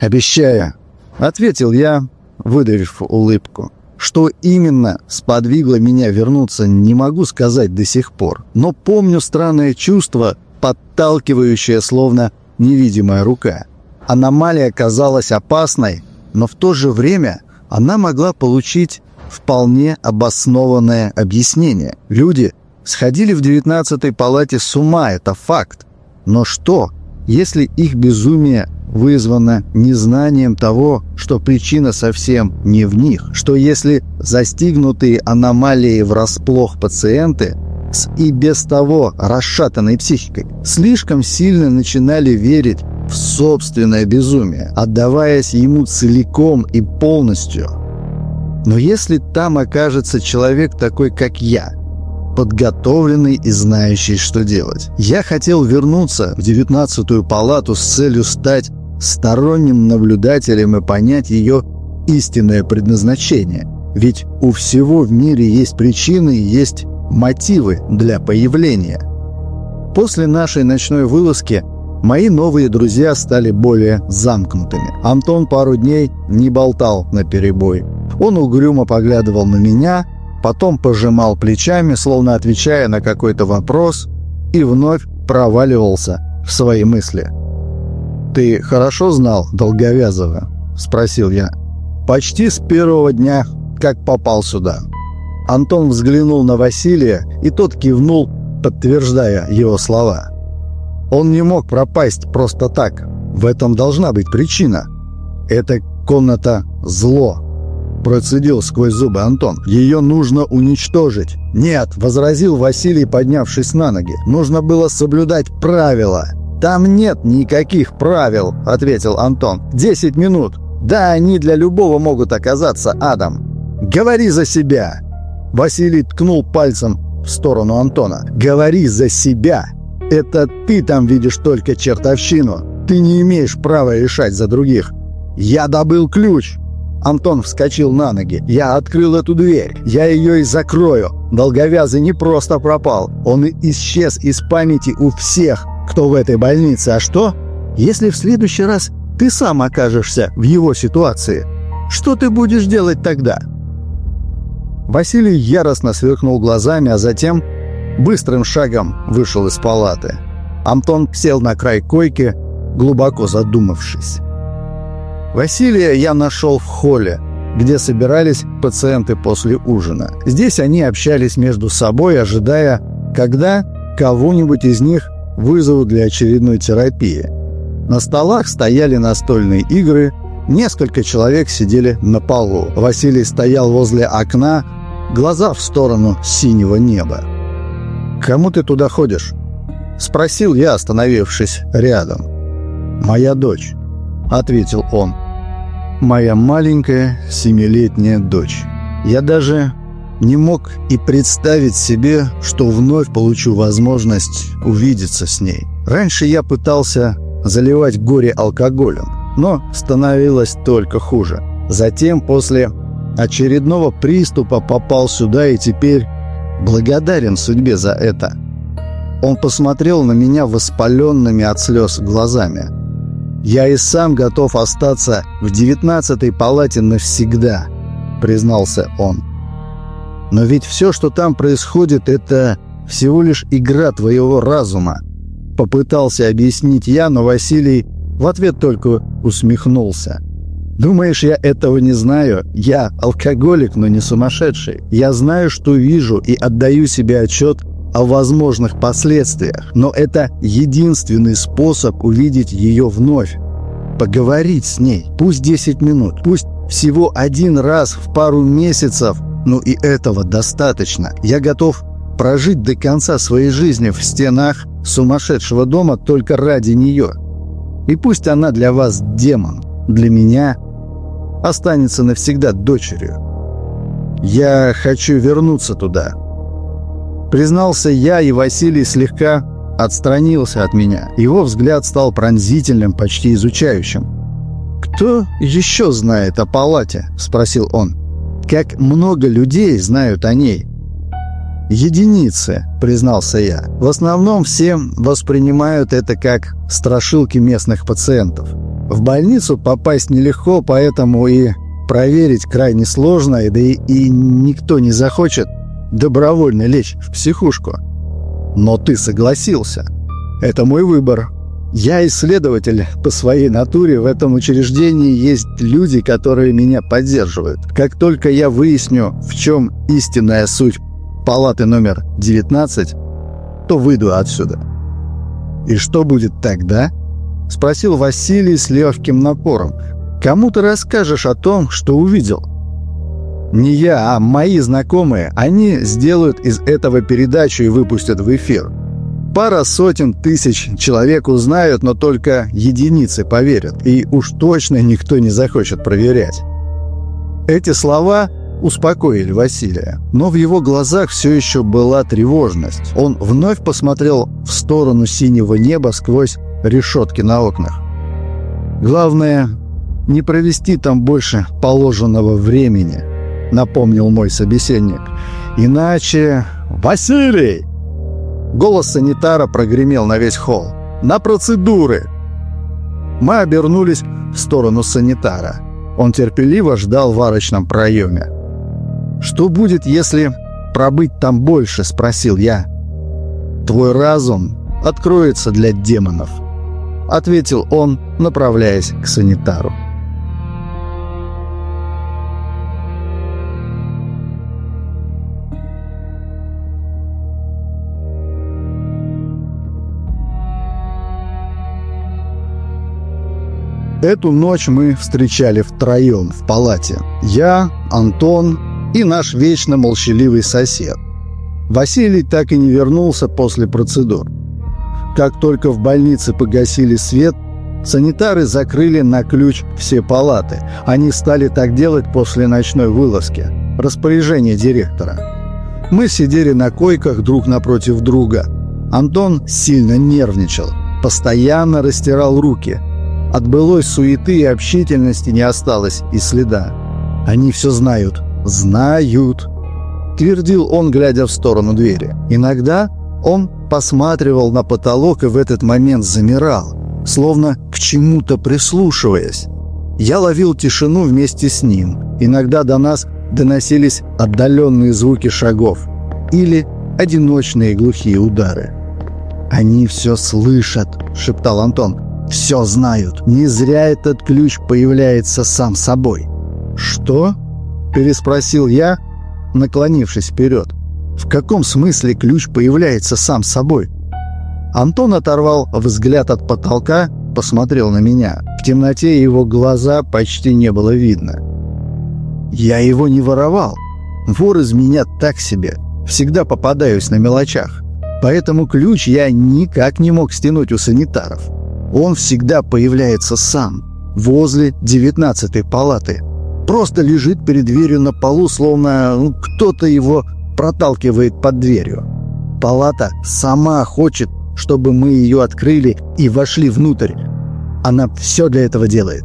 Обещаю», — ответил я, выдавив улыбку. Что именно сподвигло меня вернуться, не могу сказать до сих пор. Но помню странное чувство, подталкивающее словно невидимая рука. Аномалия казалась опасной, но в то же время она могла получить вполне обоснованное объяснение. Люди сходили в девятнадцатой палате с ума, это факт. Но что, если их безумие вызвано незнанием того, что причина совсем не в них, что если застигнутые аномалией врасплох пациенты с и без того расшатанной психикой слишком сильно начинали верить в собственное безумие, отдаваясь ему целиком и полностью. Но если там окажется человек такой, как я, подготовленный и знающий, что делать. Я хотел вернуться в девятнадцатую палату с целью стать сторонним наблюдателем и понять ее истинное предназначение. Ведь у всего в мире есть причины и есть мотивы для появления. После нашей ночной вылазки мои новые друзья стали более замкнутыми. Антон пару дней не болтал на перебой. Он угрюмо поглядывал на меня, потом пожимал плечами, словно отвечая на какой-то вопрос, и вновь проваливался в свои мысли. «Ты хорошо знал Долговязова?» – спросил я. «Почти с первого дня, как попал сюда». Антон взглянул на Василия, и тот кивнул, подтверждая его слова. «Он не мог пропасть просто так. В этом должна быть причина. Эта комната – зло». Процедил сквозь зубы Антон. «Ее нужно уничтожить». «Нет», – возразил Василий, поднявшись на ноги. «Нужно было соблюдать правила». «Там нет никаких правил», — ответил Антон. «Десять минут. Да, они для любого могут оказаться адом. Говори за себя!» Василий ткнул пальцем в сторону Антона. «Говори за себя! Это ты там видишь только чертовщину. Ты не имеешь права решать за других. Я добыл ключ!» Антон вскочил на ноги. «Я открыл эту дверь. Я ее и закрою. Долговязый не просто пропал. Он исчез из памяти у всех, кто в этой больнице, а что, если в следующий раз ты сам окажешься в его ситуации? Что ты будешь делать тогда?» Василий яростно сверкнул глазами, а затем быстрым шагом вышел из палаты. Антон сел на край койки, глубоко задумавшись. Василия я нашел в холле. где собирались пациенты после ужина. Здесь они общались между собой, ожидая, когда кого-нибудь из них вызовут для очередной терапии. На столах стояли настольные игры, несколько человек сидели на полу. Василий стоял возле окна, глаза в сторону синего неба. «Кому ты туда ходишь?» — спросил я, остановившись рядом. «Моя дочь», — ответил он. «Моя маленькая семилетняя дочь. Я даже не мог и представить себе, что вновь получу возможность увидеться с ней. Раньше я пытался заливать горе алкоголем, но становилось только хуже. Затем, после очередного приступа, попал сюда и теперь благодарен судьбе за это. Он посмотрел на меня воспаленными от слез глазами. «Я и сам готов остаться в девятнадцатой палате навсегда», — признался он. Но ведь все, что там происходит, это всего лишь игра твоего разума. Попытался объяснить я, но Василий в ответ только усмехнулся. «Думаешь, я этого не знаю? Я алкоголик, но не сумасшедший. Я знаю, что вижу и отдаю себе отчет о возможных последствиях, но это единственный способ увидеть ее вновь. Поговорить с ней, пусть 10 минут, пусть всего один раз в пару месяцев – ну и этого достаточно. Я готов прожить до конца своей жизни в стенах сумасшедшего дома только ради нее. И пусть она для вас демон, для меня останется навсегда дочерью. Я хочу вернуться туда. Признался я, и Василий слегка отстранился от меня. Его взгляд стал пронзительным, почти изучающим. «Кто еще знает о палате?» – спросил он как много людей знают о ней. «Единицы», — признался я. «В основном все воспринимают это как страшилки местных пациентов. В больницу попасть нелегко, поэтому и проверить крайне сложно, да и, и никто не захочет добровольно лечь в психушку. Но ты согласился. Это мой выбор. Я исследователь по своей натуре. В этом учреждении есть люди, которые меня поддерживают. Как только я выясню, в чем истинная суть палаты номер 19, то выйду отсюда. «И что будет тогда?» — спросил Василий с легким напором. «Кому ты расскажешь о том, что увидел?» «Не я, а мои знакомые. Они сделают из этого передачу и выпустят в эфир. Пара сотен тысяч человек узнают, но только единицы поверят. И уж точно никто не захочет проверять. Эти слова успокоили Василия, но в его глазах все еще была тревожность. Он вновь посмотрел в сторону синего неба сквозь решетки на окнах. «Главное, не провести там больше положенного времени», — напомнил мой собеседник. «Иначе...» «Василий!» Голос санитара прогремел на весь холл. «На процедуры!» Мы обернулись в сторону санитара. Он терпеливо ждал в арочном проеме. «Что будет, если пробыть там больше?» – спросил я. «Твой разум откроется для демонов», – ответил он, направляясь к санитару. Эту ночь мы встречали втроем в палате. Я, Антон и наш вечно молчаливый сосед. Василий так и не вернулся после процедур. Как только в больнице погасили свет, санитары закрыли на ключ все палаты. Они стали так делать после ночной вылазки. Распоряжение директора. Мы сидели на койках друг напротив друга. Антон сильно нервничал, постоянно растирал руки – от былой суеты и общительности не осталось и следа. Они все знают. Знают. Твердил он, глядя в сторону двери. Иногда он посматривал на потолок и в этот момент замирал, словно к чему-то прислушиваясь. Я ловил тишину вместе с ним. Иногда до нас доносились отдаленные звуки шагов или одиночные глухие удары. «Они все слышат», — шептал Антон все знают. Не зря этот ключ появляется сам собой. Что? – переспросил я, наклонившись вперед. «В каком смысле ключ появляется сам собой?» Антон оторвал взгляд от потолка, посмотрел на меня. В темноте его глаза почти не было видно. «Я его не воровал. Вор из меня так себе. Всегда попадаюсь на мелочах. Поэтому ключ я никак не мог стянуть у санитаров. Он всегда появляется сам, возле девятнадцатой палаты. Просто лежит перед дверью на полу, словно ну, кто-то его проталкивает под дверью. Палата сама хочет, чтобы мы ее открыли и вошли внутрь. Она все для этого делает.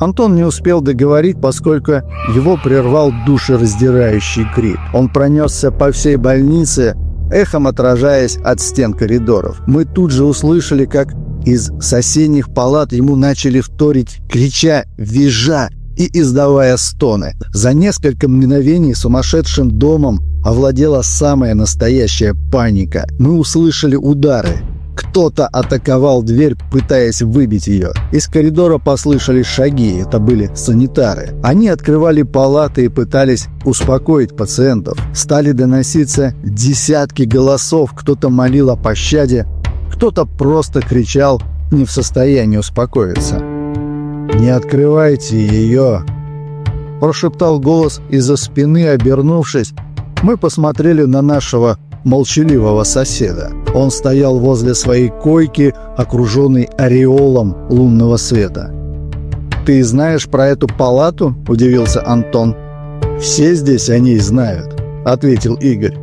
Антон не успел договорить, поскольку его прервал душераздирающий крик. Он пронесся по всей больнице, эхом отражаясь от стен коридоров. Мы тут же услышали, как из соседних палат ему начали вторить, крича, визжа и издавая стоны. За несколько мгновений сумасшедшим домом овладела самая настоящая паника. Мы услышали удары. Кто-то атаковал дверь, пытаясь выбить ее. Из коридора послышались шаги, это были санитары. Они открывали палаты и пытались успокоить пациентов. Стали доноситься десятки голосов, кто-то молил о пощаде, кто-то просто кричал, не в состоянии успокоиться. «Не открывайте ее!» Прошептал голос из-за спины, обернувшись. Мы посмотрели на нашего молчаливого соседа. Он стоял возле своей койки, окруженный ореолом лунного света. «Ты знаешь про эту палату?» – удивился Антон. «Все здесь о ней знают», – ответил Игорь.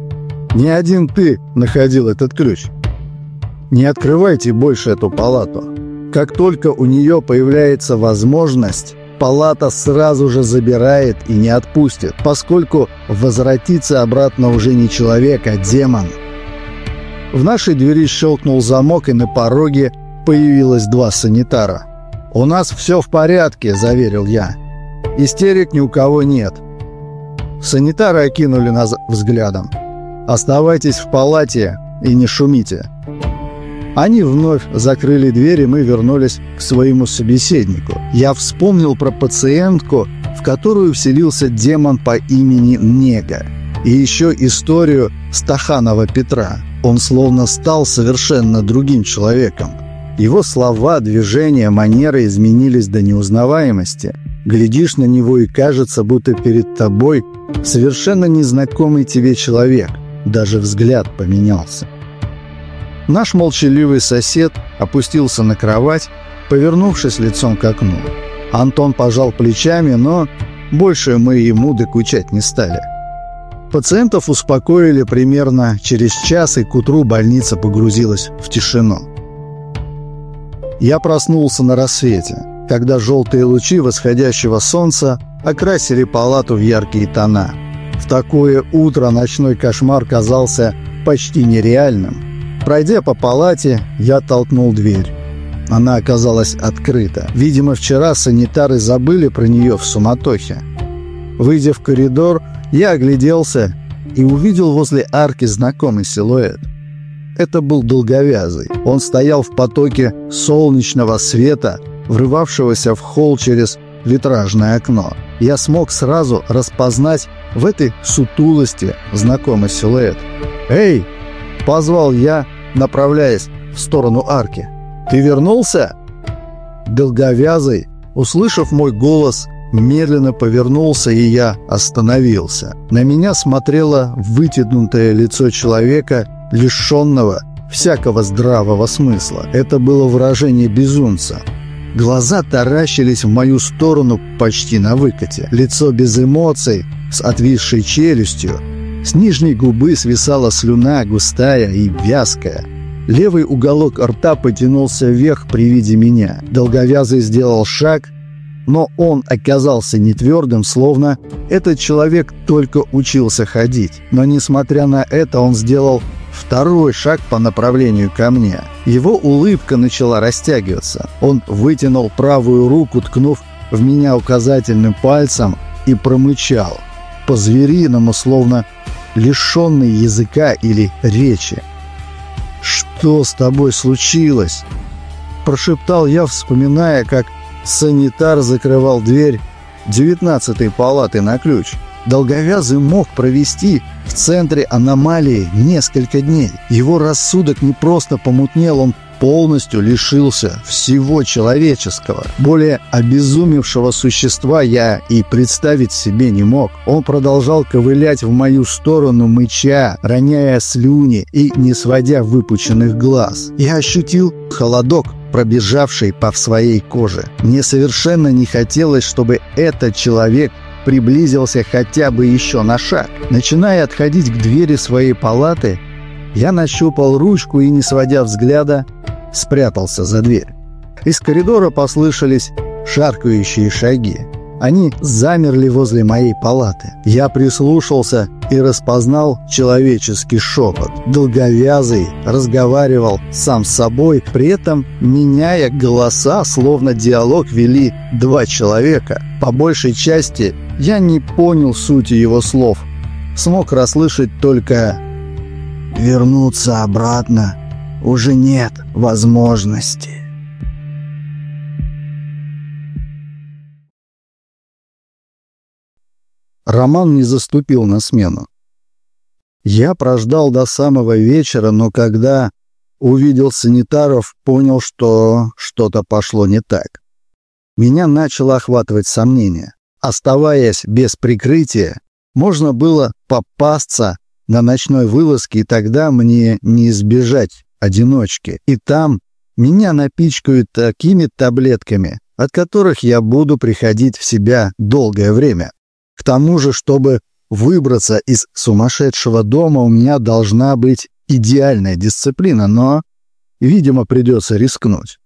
«Не один ты находил этот ключ». «Не открывайте больше эту палату. Как только у нее появляется возможность, палата сразу же забирает и не отпустит, поскольку возвратится обратно уже не человек, а демон. В нашей двери щелкнул замок, и на пороге появилось два санитара. «У нас все в порядке», — заверил я. «Истерик ни у кого нет». Санитары окинули нас взглядом. «Оставайтесь в палате и не шумите». Они вновь закрыли дверь, и мы вернулись к своему собеседнику. Я вспомнил про пациентку, в которую вселился демон по имени Нега. И еще историю Стаханова Петра. Он словно стал совершенно другим человеком. Его слова, движения, манеры изменились до неузнаваемости. Глядишь на него и кажется, будто перед тобой совершенно незнакомый тебе человек. Даже взгляд поменялся. Наш молчаливый сосед опустился на кровать, повернувшись лицом к окну. Антон пожал плечами, но больше мы ему докучать не стали. Пациентов успокоили примерно через час, и к утру больница погрузилась в тишину. Я проснулся на рассвете, когда желтые лучи восходящего солнца окрасили палату в яркие тона. В такое утро ночной кошмар казался почти нереальным. Пройдя по палате, я толкнул дверь. Она оказалась открыта. Видимо, вчера санитары забыли про нее в суматохе. Выйдя в коридор, я огляделся и увидел возле арки знакомый силуэт. Это был долговязый. Он стоял в потоке солнечного света, врывавшегося в холл через витражное окно. Я смог сразу распознать в этой сутулости знакомый силуэт. «Эй!» – позвал я, направляясь в сторону арки. «Ты вернулся?» Долговязый, услышав мой голос, медленно повернулся, и я остановился. На меня смотрело вытянутое лицо человека, лишенного всякого здравого смысла. Это было выражение безумца. Глаза таращились в мою сторону почти на выкате. Лицо без эмоций, с отвисшей челюстью, с нижней губы свисала слюна, густая и вязкая. Левый уголок рта потянулся вверх при виде меня. Долговязый сделал шаг, но он оказался не твердым, словно этот человек только учился ходить. Но, несмотря на это, он сделал второй шаг по направлению ко мне. Его улыбка начала растягиваться. Он вытянул правую руку, ткнув в меня указательным пальцем и промычал. По-звериному, словно лишенный языка или речи. «Что с тобой случилось?» Прошептал я, вспоминая, как санитар закрывал дверь девятнадцатой палаты на ключ. Долговязый мог провести в центре аномалии несколько дней. Его рассудок не просто помутнел, он полностью лишился всего человеческого. Более обезумевшего существа я и представить себе не мог. Он продолжал ковылять в мою сторону, мыча, роняя слюни и не сводя выпученных глаз. Я ощутил холодок, пробежавший по своей коже. Мне совершенно не хотелось, чтобы этот человек приблизился хотя бы еще на шаг. Начиная отходить к двери своей палаты, я нащупал ручку и, не сводя взгляда, спрятался за дверь. Из коридора послышались шаркающие шаги. Они замерли возле моей палаты. Я прислушался и распознал человеческий шепот. Долговязый разговаривал сам с собой, при этом меняя голоса, словно диалог вели два человека. По большей части я не понял сути его слов. Смог расслышать только «вернуться обратно уже нет возможности». Роман не заступил на смену. Я прождал до самого вечера, но когда увидел санитаров, понял, что что-то пошло не так. Меня начало охватывать сомнение. Оставаясь без прикрытия, можно было попасться на ночной вылазке, и тогда мне не избежать одиночки. И там меня напичкают такими таблетками, от которых я буду приходить в себя долгое время. К тому же, чтобы выбраться из сумасшедшего дома, у меня должна быть идеальная дисциплина, но, видимо, придется рискнуть.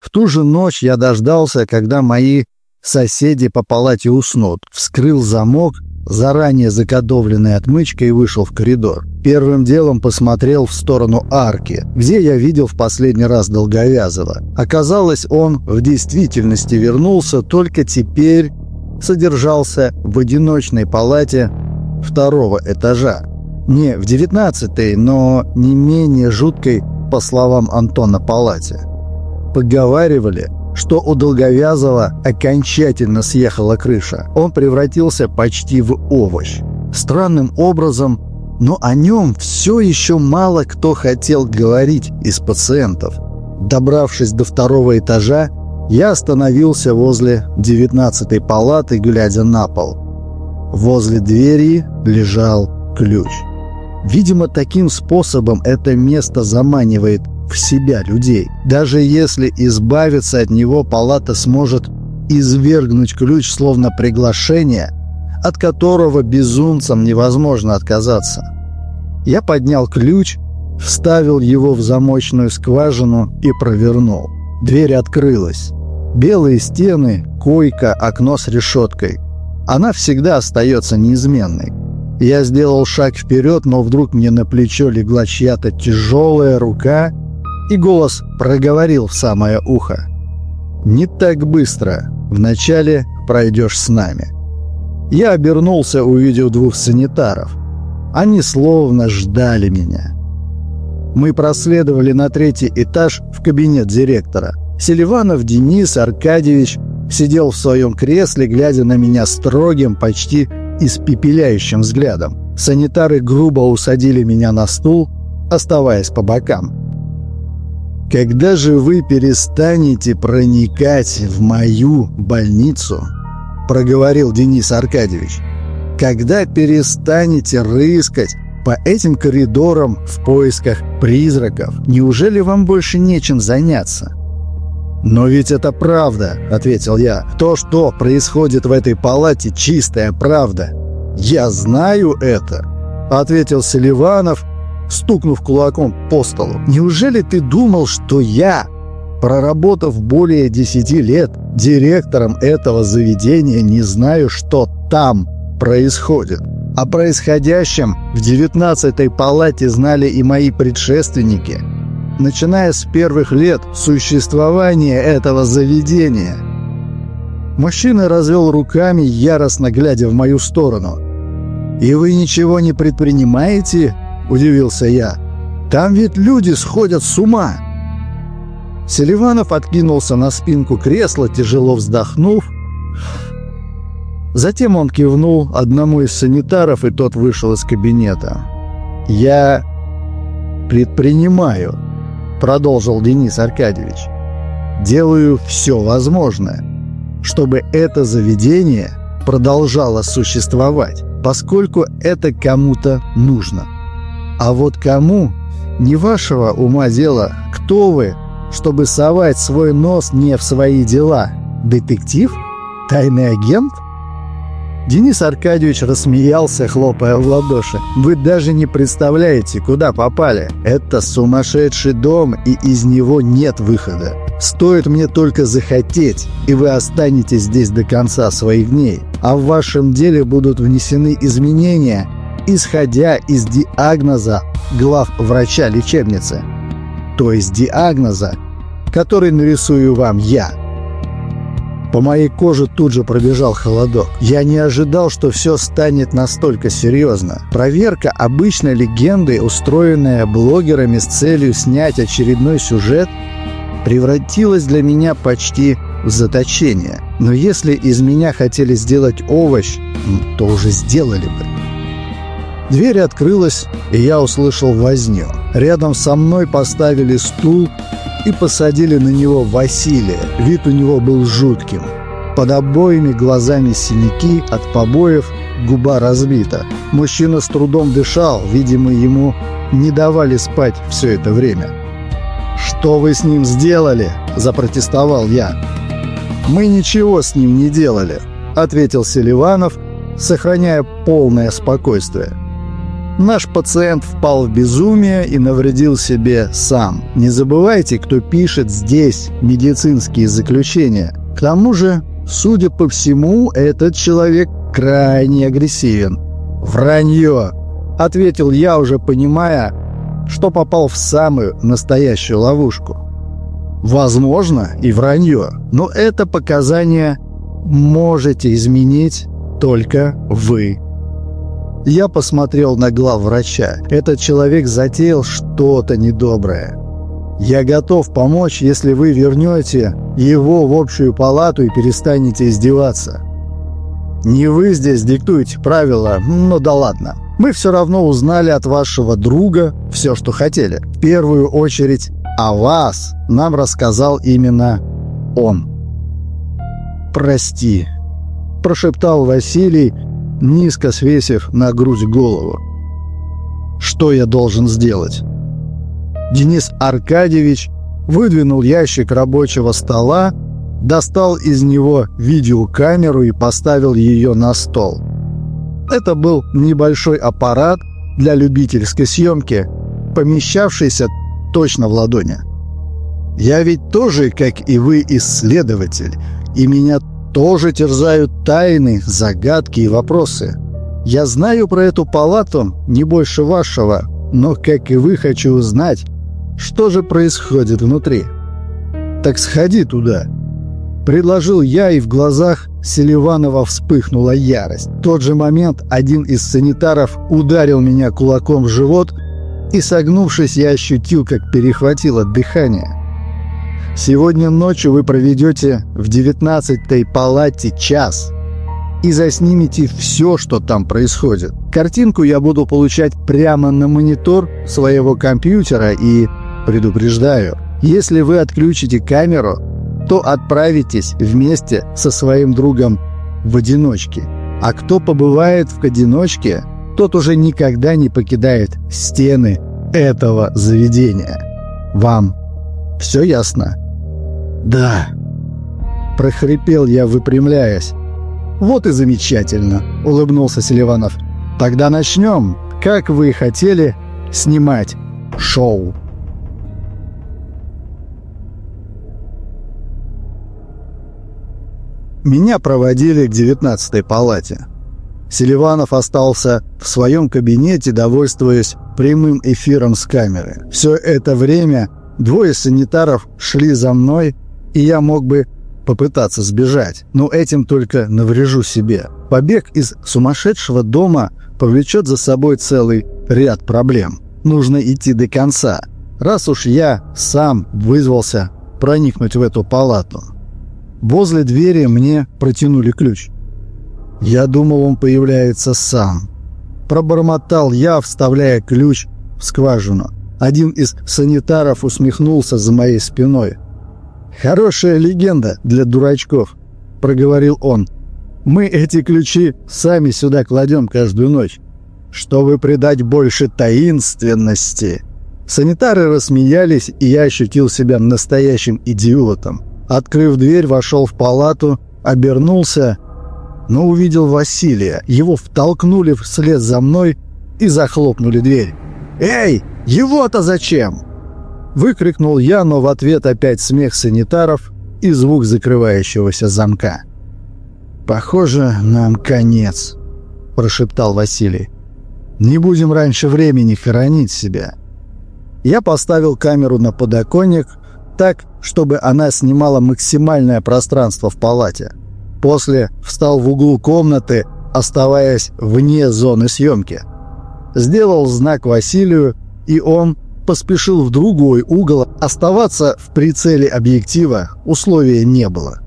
В ту же ночь я дождался, когда мои соседи по палате уснут, вскрыл замок, заранее закодовленной отмычкой вышел в коридор. Первым делом посмотрел в сторону арки, где я видел в последний раз Долговязова. Оказалось, он в действительности вернулся, только теперь содержался в одиночной палате второго этажа. Не в девятнадцатой, но не менее жуткой, по словам Антона, палате. Поговаривали, что у Долговязова окончательно съехала крыша. Он превратился почти в овощ. Странным образом, но о нем все еще мало кто хотел говорить из пациентов. Добравшись до второго этажа, я остановился возле девятнадцатой палаты, глядя на пол. Возле двери лежал ключ. Видимо, таким способом это место заманивает в себя людей. Даже если избавиться от него, палата сможет извергнуть ключ словно приглашение, от которого безумцам невозможно отказаться. Я поднял ключ, вставил его в замочную скважину и провернул. Дверь открылась. Белые стены, койка, окно с решеткой. Она всегда остается неизменной. Я сделал шаг вперед, но вдруг мне на плечо легла чья-то тяжелая рука, и голос проговорил в самое ухо. «Не так быстро. Вначале пройдешь с нами». Я обернулся, увидев двух санитаров. Они словно ждали меня. Мы проследовали на третий этаж в кабинет директора – Селиванов Денис Аркадьевич сидел в своем кресле, глядя на меня строгим, почти испепеляющим взглядом. Санитары грубо усадили меня на стул, оставаясь по бокам. «Когда же вы перестанете проникать в мою больницу?» – проговорил Денис Аркадьевич. «Когда перестанете рыскать по этим коридорам в поисках призраков? Неужели вам больше нечем заняться?» «Но ведь это правда», — ответил я. «То, что происходит в этой палате, чистая правда». «Я знаю это», — ответил Селиванов, стукнув кулаком по столу. «Неужели ты думал, что я, проработав более десяти лет директором этого заведения, не знаю, что там происходит?» О происходящем в девятнадцатой палате знали и мои предшественники — начиная с первых лет существования этого заведения. Мужчина развел руками, яростно глядя в мою сторону. «И вы ничего не предпринимаете?» – удивился я. «Там ведь люди сходят с ума!» Селиванов откинулся на спинку кресла, тяжело вздохнув. Затем он кивнул одному из санитаров, и тот вышел из кабинета. «Я предпринимаю», — продолжил Денис Аркадьевич. «Делаю все возможное, чтобы это заведение продолжало существовать, поскольку это кому-то нужно. А вот кому, не вашего ума дело, кто вы, чтобы совать свой нос не в свои дела? Детектив? Тайный агент?» Денис Аркадьевич рассмеялся, хлопая в ладоши. «Вы даже не представляете, куда попали. Это сумасшедший дом, и из него нет выхода. Стоит мне только захотеть, и вы останетесь здесь до конца своих дней. А в вашем деле будут внесены изменения, исходя из диагноза глав врача лечебницы. То есть диагноза, который нарисую вам я». По моей коже тут же пробежал холодок. Я не ожидал, что все станет настолько серьезно. Проверка обычной легенды, устроенная блогерами с целью снять очередной сюжет, превратилась для меня почти в заточение. Но если из меня хотели сделать овощ, то уже сделали бы. Дверь открылась, и я услышал возню. Рядом со мной поставили стул и посадили на него Василия. Вид у него был жутким. Под обоими глазами синяки от побоев, губа разбита. Мужчина с трудом дышал, видимо, ему не давали спать все это время. «Что вы с ним сделали?» – запротестовал я. «Мы ничего с ним не делали», – ответил Селиванов, сохраняя полное спокойствие. Наш пациент впал в безумие и навредил себе сам. Не забывайте, кто пишет здесь медицинские заключения. К тому же, судя по всему, этот человек крайне агрессивен. «Вранье!» — ответил я, уже понимая, что попал в самую настоящую ловушку. Возможно, и вранье, но это показание можете изменить только вы я посмотрел на главврача. Этот человек затеял что-то недоброе. Я готов помочь, если вы вернете его в общую палату и перестанете издеваться. Не вы здесь диктуете правила, но да ладно. Мы все равно узнали от вашего друга все, что хотели. В первую очередь о вас нам рассказал именно он. «Прости», – прошептал Василий, низко свесив на грудь голову. «Что я должен сделать?» Денис Аркадьевич выдвинул ящик рабочего стола, достал из него видеокамеру и поставил ее на стол. Это был небольшой аппарат для любительской съемки, помещавшийся точно в ладони. Я ведь тоже, как и вы, исследователь, и меня тоже терзают тайны, загадки и вопросы. Я знаю про эту палату не больше вашего, но, как и вы, хочу узнать, что же происходит внутри. Так сходи туда. Предложил я, и в глазах Селиванова вспыхнула ярость. В тот же момент один из санитаров ударил меня кулаком в живот, и, согнувшись, я ощутил, как перехватило дыхание. Сегодня ночью вы проведете в девятнадцатой палате час и заснимете все, что там происходит. Картинку я буду получать прямо на монитор своего компьютера и предупреждаю, если вы отключите камеру, то отправитесь вместе со своим другом в одиночке. А кто побывает в одиночке, тот уже никогда не покидает стены этого заведения. Вам все ясно? «Да», — прохрипел я, выпрямляясь. «Вот и замечательно», — улыбнулся Селиванов. «Тогда начнем. Как вы хотели снимать шоу?» Меня проводили к девятнадцатой палате. Селиванов остался в своем кабинете, довольствуясь прямым эфиром с камеры. Все это время двое санитаров шли за мной, и я мог бы попытаться сбежать, но этим только наврежу себе. Побег из сумасшедшего дома повлечет за собой целый ряд проблем. Нужно идти до конца, раз уж я сам вызвался проникнуть в эту палату. Возле двери мне протянули ключ. Я думал, он появляется сам. Пробормотал я, вставляя ключ в скважину. Один из санитаров усмехнулся за моей спиной. «Хорошая легенда для дурачков», — проговорил он. «Мы эти ключи сами сюда кладем каждую ночь, чтобы придать больше таинственности». Санитары рассмеялись, и я ощутил себя настоящим идиотом. Открыв дверь, вошел в палату, обернулся, но увидел Василия. Его втолкнули вслед за мной и захлопнули дверь. «Эй, его-то зачем?» Выкрикнул я, но в ответ опять смех санитаров и звук закрывающегося замка. «Похоже, нам конец», – прошептал Василий. «Не будем раньше времени хоронить себя». Я поставил камеру на подоконник так, чтобы она снимала максимальное пространство в палате. После встал в углу комнаты, оставаясь вне зоны съемки. Сделал знак Василию, и он поспешил в другой угол. Оставаться в прицеле объектива условия не было.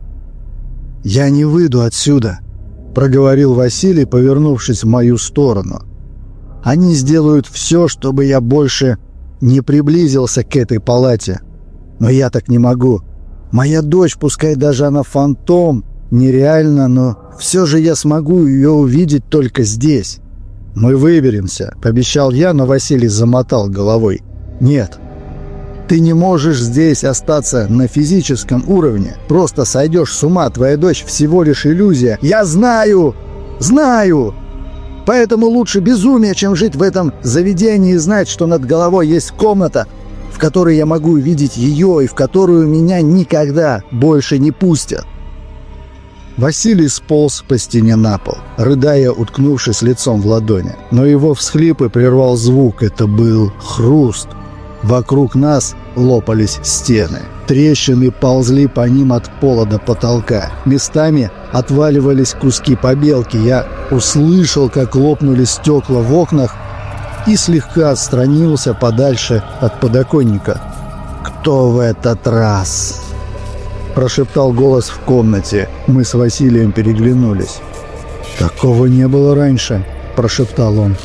«Я не выйду отсюда», — проговорил Василий, повернувшись в мою сторону. «Они сделают все, чтобы я больше не приблизился к этой палате. Но я так не могу. Моя дочь, пускай даже она фантом, нереально, но все же я смогу ее увидеть только здесь. Мы выберемся, пообещал я, но Василий замотал головой. Нет, ты не можешь здесь остаться на физическом уровне. Просто сойдешь с ума, твоя дочь всего лишь иллюзия. Я знаю! Знаю! Поэтому лучше безумие, чем жить в этом заведении и знать, что над головой есть комната, в которой я могу увидеть ее и в которую меня никогда больше не пустят. Василий сполз по стене на пол, рыдая, уткнувшись лицом в ладони. Но его всхлипы прервал звук. Это был хруст. Вокруг нас лопались стены. Трещины ползли по ним от пола до потолка. Местами отваливались куски побелки. Я услышал, как лопнули стекла в окнах и слегка отстранился подальше от подоконника. «Кто в этот раз?» Прошептал голос в комнате. Мы с Василием переглянулись. «Такого не было раньше», – прошептал он.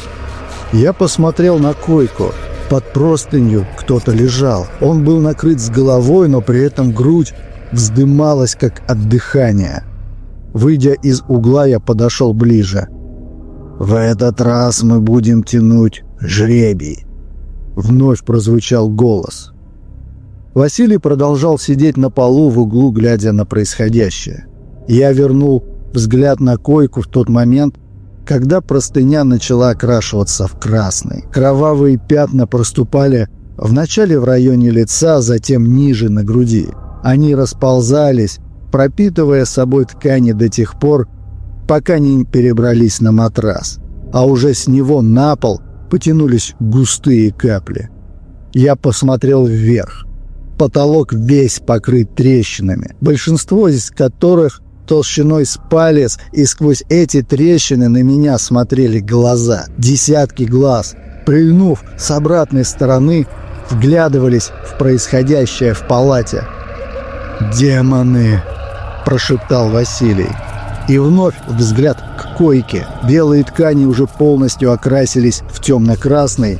Я посмотрел на койку. Под простынью кто-то лежал. Он был накрыт с головой, но при этом грудь вздымалась, как от дыхания. Выйдя из угла, я подошел ближе. «В этот раз мы будем тянуть жребий», — вновь прозвучал голос. Василий продолжал сидеть на полу в углу, глядя на происходящее. Я вернул взгляд на койку в тот момент, когда простыня начала окрашиваться в красный. Кровавые пятна проступали вначале в районе лица, затем ниже на груди. Они расползались, пропитывая собой ткани до тех пор, пока не перебрались на матрас, а уже с него на пол потянулись густые капли. Я посмотрел вверх. Потолок весь покрыт трещинами, большинство из которых толщиной с палец, и сквозь эти трещины на меня смотрели глаза. Десятки глаз, прильнув с обратной стороны, вглядывались в происходящее в палате. «Демоны!» – прошептал Василий. И вновь взгляд к койке. Белые ткани уже полностью окрасились в темно-красный,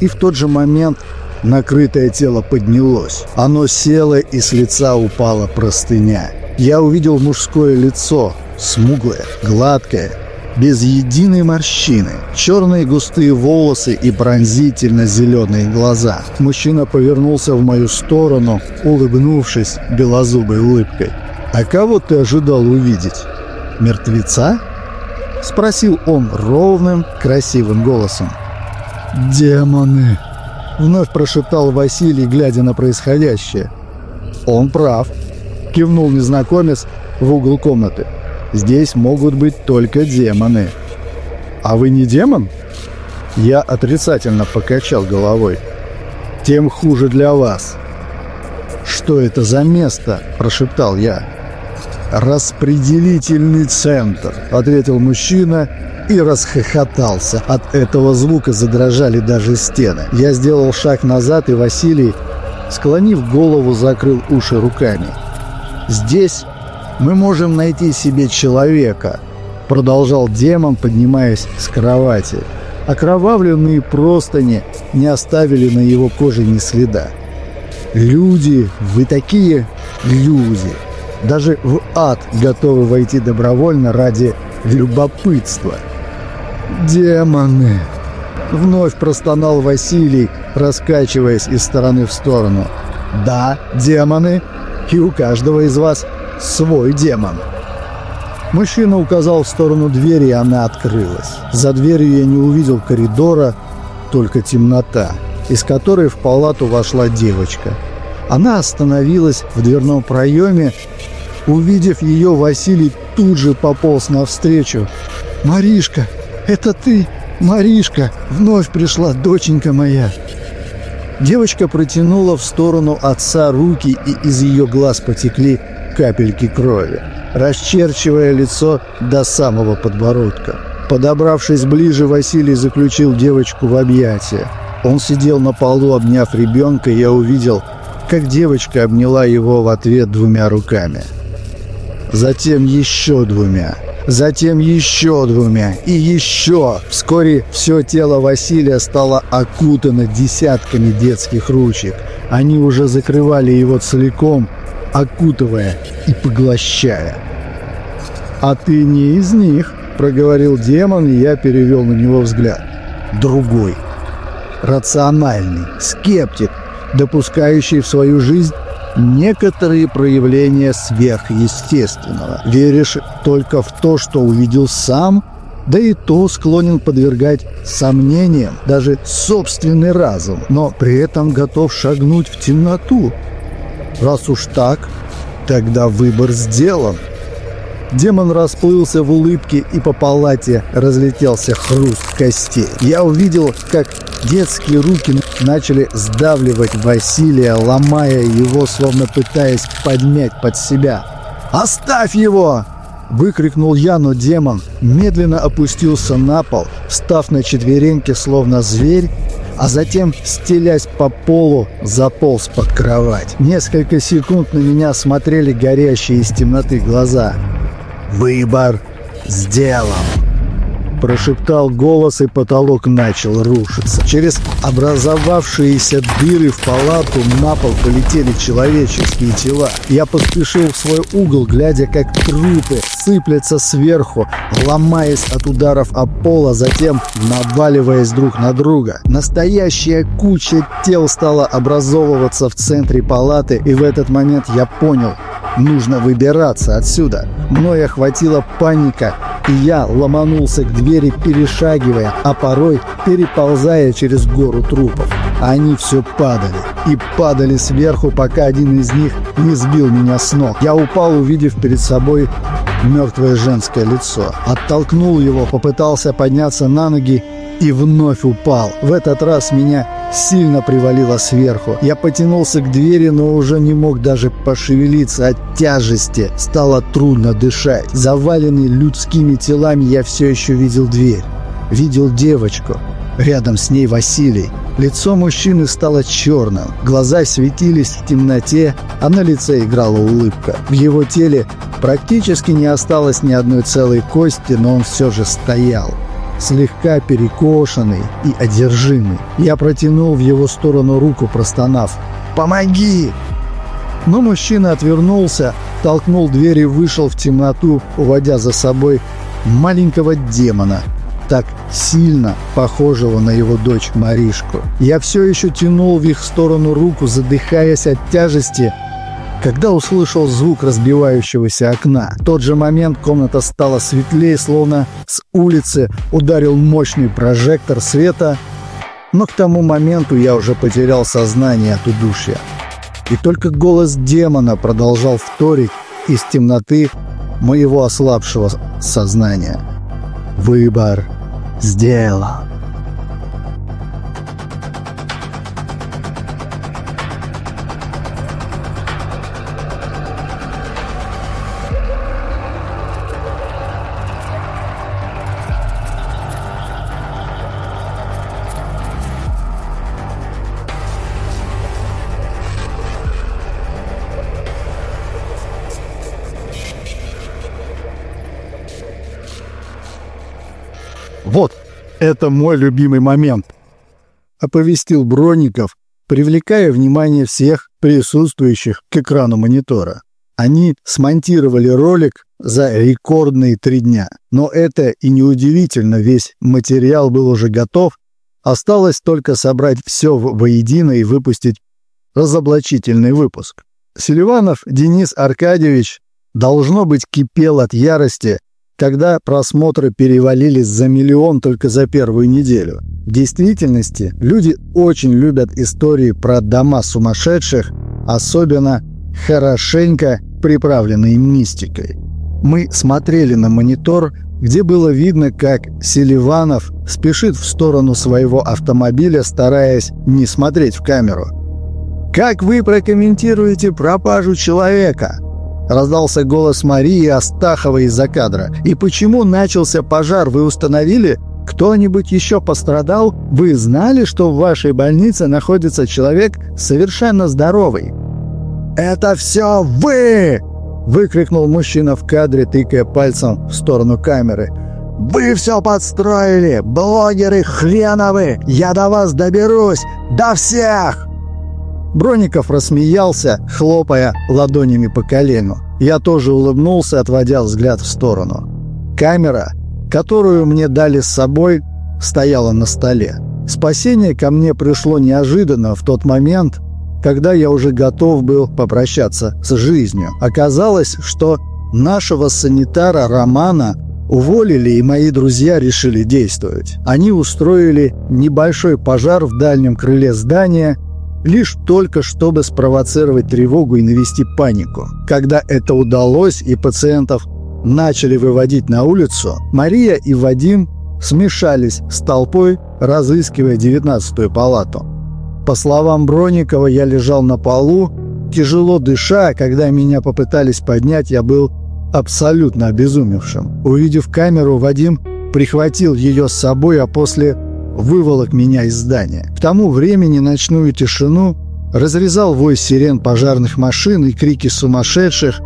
и в тот же момент Накрытое тело поднялось. Оно село, и с лица упала простыня. Я увидел мужское лицо, смуглое, гладкое, без единой морщины, черные густые волосы и пронзительно зеленые глаза. Мужчина повернулся в мою сторону, улыбнувшись белозубой улыбкой. «А кого ты ожидал увидеть? Мертвеца?» Спросил он ровным, красивым голосом. «Демоны!» Вновь прошептал Василий, глядя на происходящее. «Он прав», — кивнул незнакомец в угол комнаты. «Здесь могут быть только демоны». «А вы не демон?» Я отрицательно покачал головой. «Тем хуже для вас». «Что это за место?» – прошептал я. «Распределительный центр», – ответил мужчина и расхохотался. От этого звука задрожали даже стены. Я сделал шаг назад, и Василий, склонив голову, закрыл уши руками. «Здесь мы можем найти себе человека, Продолжал демон, поднимаясь с кровати. Окровавленные простыни не оставили на его коже ни следа. «Люди, вы такие люди!» Даже в ад готовы войти добровольно ради любопытства. «Демоны!» Вновь простонал Василий, раскачиваясь из стороны в сторону. «Да, демоны, и у каждого из вас свой демон». Мужчина указал в сторону двери, и она открылась. За дверью я не увидел коридора, только темнота, из которой в палату вошла девочка. Она остановилась в дверном проеме. Увидев ее, Василий тут же пополз навстречу. «Маришка, это ты? Маришка! Вновь пришла доченька моя!» Девочка протянула в сторону отца руки, и из ее глаз потекли капельки крови расчерчивая лицо до самого подбородка. Подобравшись ближе, Василий заключил девочку в объятия. Он сидел на полу, обняв ребенка, и я увидел, как девочка обняла его в ответ двумя руками. Затем еще двумя. Затем еще двумя. И еще. Вскоре все тело Василия стало окутано десятками детских ручек. Они уже закрывали его целиком, окутывая и поглощая. «А ты не из них», — проговорил демон, и я перевел на него взгляд. «Другой. Рациональный, скептик, допускающий в свою жизнь некоторые проявления сверхъестественного. Веришь только в то, что увидел сам, да и то склонен подвергать сомнениям даже собственный разум, но при этом готов шагнуть в темноту, Раз уж так, тогда выбор сделан. Демон расплылся в улыбке, и по палате разлетелся хруст костей. Я увидел, как детские руки начали сдавливать Василия, ломая его, словно пытаясь подмять под себя. «Оставь его!» Выкрикнул я, но демон медленно опустился на пол, встав на четвереньки, словно зверь, а затем, стелясь по полу, заполз под кровать. Несколько секунд на меня смотрели горящие из темноты глаза. «Выбор сделан!» Прошептал голос, и потолок начал рушиться. Через образовавшиеся дыры в палату на пол полетели человеческие тела. Я поспешил в свой угол, глядя, как трупы сыплятся сверху, ломаясь от ударов о пол, а затем наваливаясь друг на друга. Настоящая куча тел стала образовываться в центре палаты, и в этот момент я понял, нужно выбираться отсюда. Мной охватила паника, и я ломанулся к двери, перешагивая, а порой переползая через гору трупов. Они все падали. И падали сверху, пока один из них не сбил меня с ног. Я упал, увидев перед собой мертвое женское лицо. Оттолкнул его, попытался подняться на ноги и вновь упал. В этот раз меня сильно привалило сверху. Я потянулся к двери, но уже не мог даже пошевелиться от тяжести. Стало трудно дышать. Заваленный людскими телами я все еще видел дверь. Видел девочку. Рядом с ней Василий. Лицо мужчины стало черным, глаза светились в темноте, а на лице играла улыбка. В его теле практически не осталось ни одной целой кости, но он все же стоял слегка перекошенный и одержимый. Я протянул в его сторону руку, простонав «Помоги!». Но мужчина отвернулся, толкнул дверь и вышел в темноту, уводя за собой маленького демона, так сильно похожего на его дочь Маришку. Я все еще тянул в их сторону руку, задыхаясь от тяжести, когда услышал звук разбивающегося окна. В тот же момент комната стала светлее, словно с улицы ударил мощный прожектор света, но к тому моменту я уже потерял сознание от удушья. И только голос демона продолжал вторить из темноты моего ослабшего сознания. «Выбор сделан». Это мой любимый момент. Оповестил Броников, привлекая внимание всех присутствующих к экрану монитора. Они смонтировали ролик за рекордные три дня. Но это и неудивительно, весь материал был уже готов. Осталось только собрать все воедино и выпустить разоблачительный выпуск. Селиванов Денис Аркадьевич, должно быть, кипел от ярости, когда просмотры перевалились за миллион только за первую неделю. В действительности люди очень любят истории про дома сумасшедших, особенно хорошенько приправленные мистикой. Мы смотрели на монитор, где было видно, как Селиванов спешит в сторону своего автомобиля, стараясь не смотреть в камеру. «Как вы прокомментируете пропажу человека?» Раздался голос Марии Астаховой из-за кадра. «И почему начался пожар, вы установили? Кто-нибудь еще пострадал? Вы знали, что в вашей больнице находится человек совершенно здоровый?» «Это все вы!» — выкрикнул мужчина в кадре, тыкая пальцем в сторону камеры. «Вы все подстроили! Блогеры хреновы! Я до вас доберусь! До всех!» Броников рассмеялся, хлопая ладонями по колену. Я тоже улыбнулся, отводя взгляд в сторону. Камера, которую мне дали с собой, стояла на столе. Спасение ко мне пришло неожиданно в тот момент, когда я уже готов был попрощаться с жизнью. Оказалось, что нашего санитара Романа уволили, и мои друзья решили действовать. Они устроили небольшой пожар в дальнем крыле здания, лишь только чтобы спровоцировать тревогу и навести панику. Когда это удалось и пациентов начали выводить на улицу, Мария и Вадим смешались с толпой, разыскивая девятнадцатую палату. По словам Броникова, я лежал на полу, тяжело дыша, когда меня попытались поднять, я был абсолютно обезумевшим. Увидев камеру, Вадим прихватил ее с собой, а после выволок меня из здания. К тому времени ночную тишину разрезал вой сирен пожарных машин и крики сумасшедших,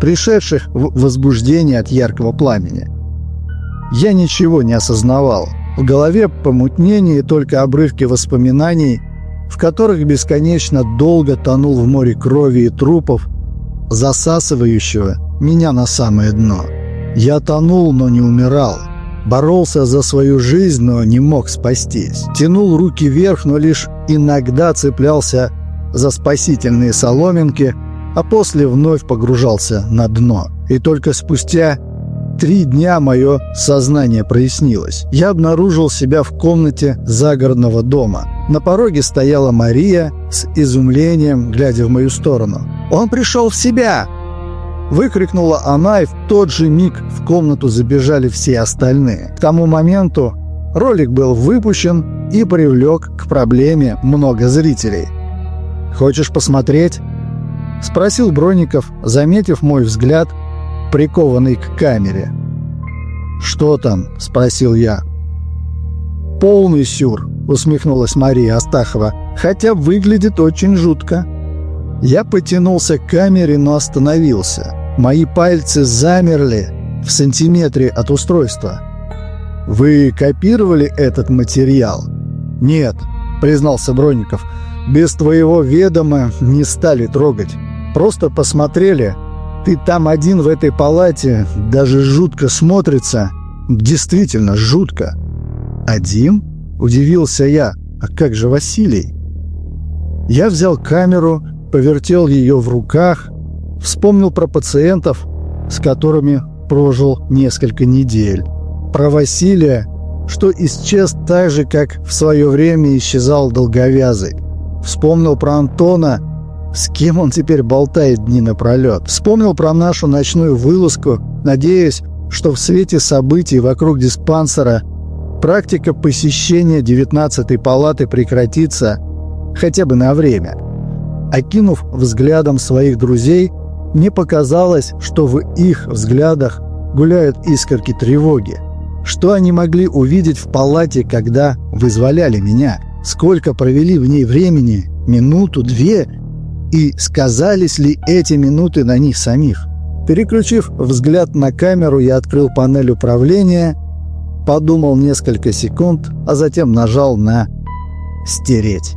пришедших в возбуждение от яркого пламени. Я ничего не осознавал. В голове помутнение и только обрывки воспоминаний – в которых бесконечно долго тонул в море крови и трупов, засасывающего меня на самое дно. Я тонул, но не умирал. Боролся за свою жизнь, но не мог спастись. Тянул руки вверх, но лишь иногда цеплялся за спасительные соломинки, а после вновь погружался на дно. И только спустя три дня мое сознание прояснилось. Я обнаружил себя в комнате загородного дома. На пороге стояла Мария с изумлением, глядя в мою сторону. «Он пришел в себя!» Выкрикнула она, и в тот же миг в комнату забежали все остальные. К тому моменту ролик был выпущен и привлек к проблеме много зрителей. «Хочешь посмотреть?» – спросил Броников, заметив мой взгляд – прикованный к камере. «Что там?» – спросил я. «Полный сюр», – усмехнулась Мария Астахова, «хотя выглядит очень жутко». Я потянулся к камере, но остановился. Мои пальцы замерли в сантиметре от устройства. «Вы копировали этот материал?» «Нет», — признался Бронников. «Без твоего ведома не стали трогать. Просто посмотрели, ты там один в этой палате, даже жутко смотрится. Действительно, жутко. Один? Удивился я. А как же Василий? Я взял камеру, повертел ее в руках, вспомнил про пациентов, с которыми прожил несколько недель. Про Василия, что исчез так же, как в свое время исчезал долговязый. Вспомнил про Антона, с кем он теперь болтает дни напролет? Вспомнил про нашу ночную вылазку, надеясь, что в свете событий вокруг диспансера практика посещения 19-й палаты прекратится хотя бы на время. Окинув взглядом своих друзей, мне показалось, что в их взглядах гуляют искорки тревоги. Что они могли увидеть в палате, когда вызволяли меня? Сколько провели в ней времени? Минуту, две и сказались ли эти минуты на них самих. Переключив взгляд на камеру, я открыл панель управления подумал несколько секунд, а затем нажал на «стереть».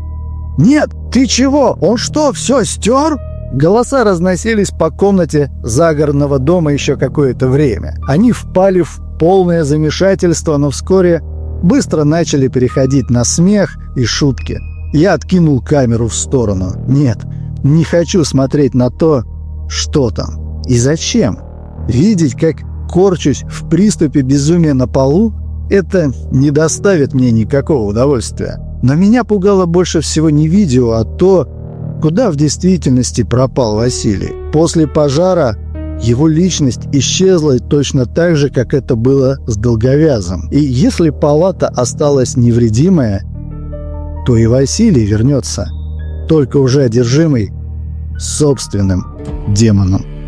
«Нет, ты чего? Он что, все стер?» Голоса разносились по комнате загородного дома еще какое-то время. Они впали в полное замешательство, но вскоре быстро начали переходить на смех и шутки. Я откинул камеру в сторону. Нет, не хочу смотреть на то, что там и зачем. Видеть, как корчусь в приступе безумия на полу, это не доставит мне никакого удовольствия. Но меня пугало больше всего не видео, а то, куда в действительности пропал Василий. После пожара его личность исчезла точно так же, как это было с долговязом. И если палата осталась невредимая, то и Василий вернется, только уже одержимый собственным демоном.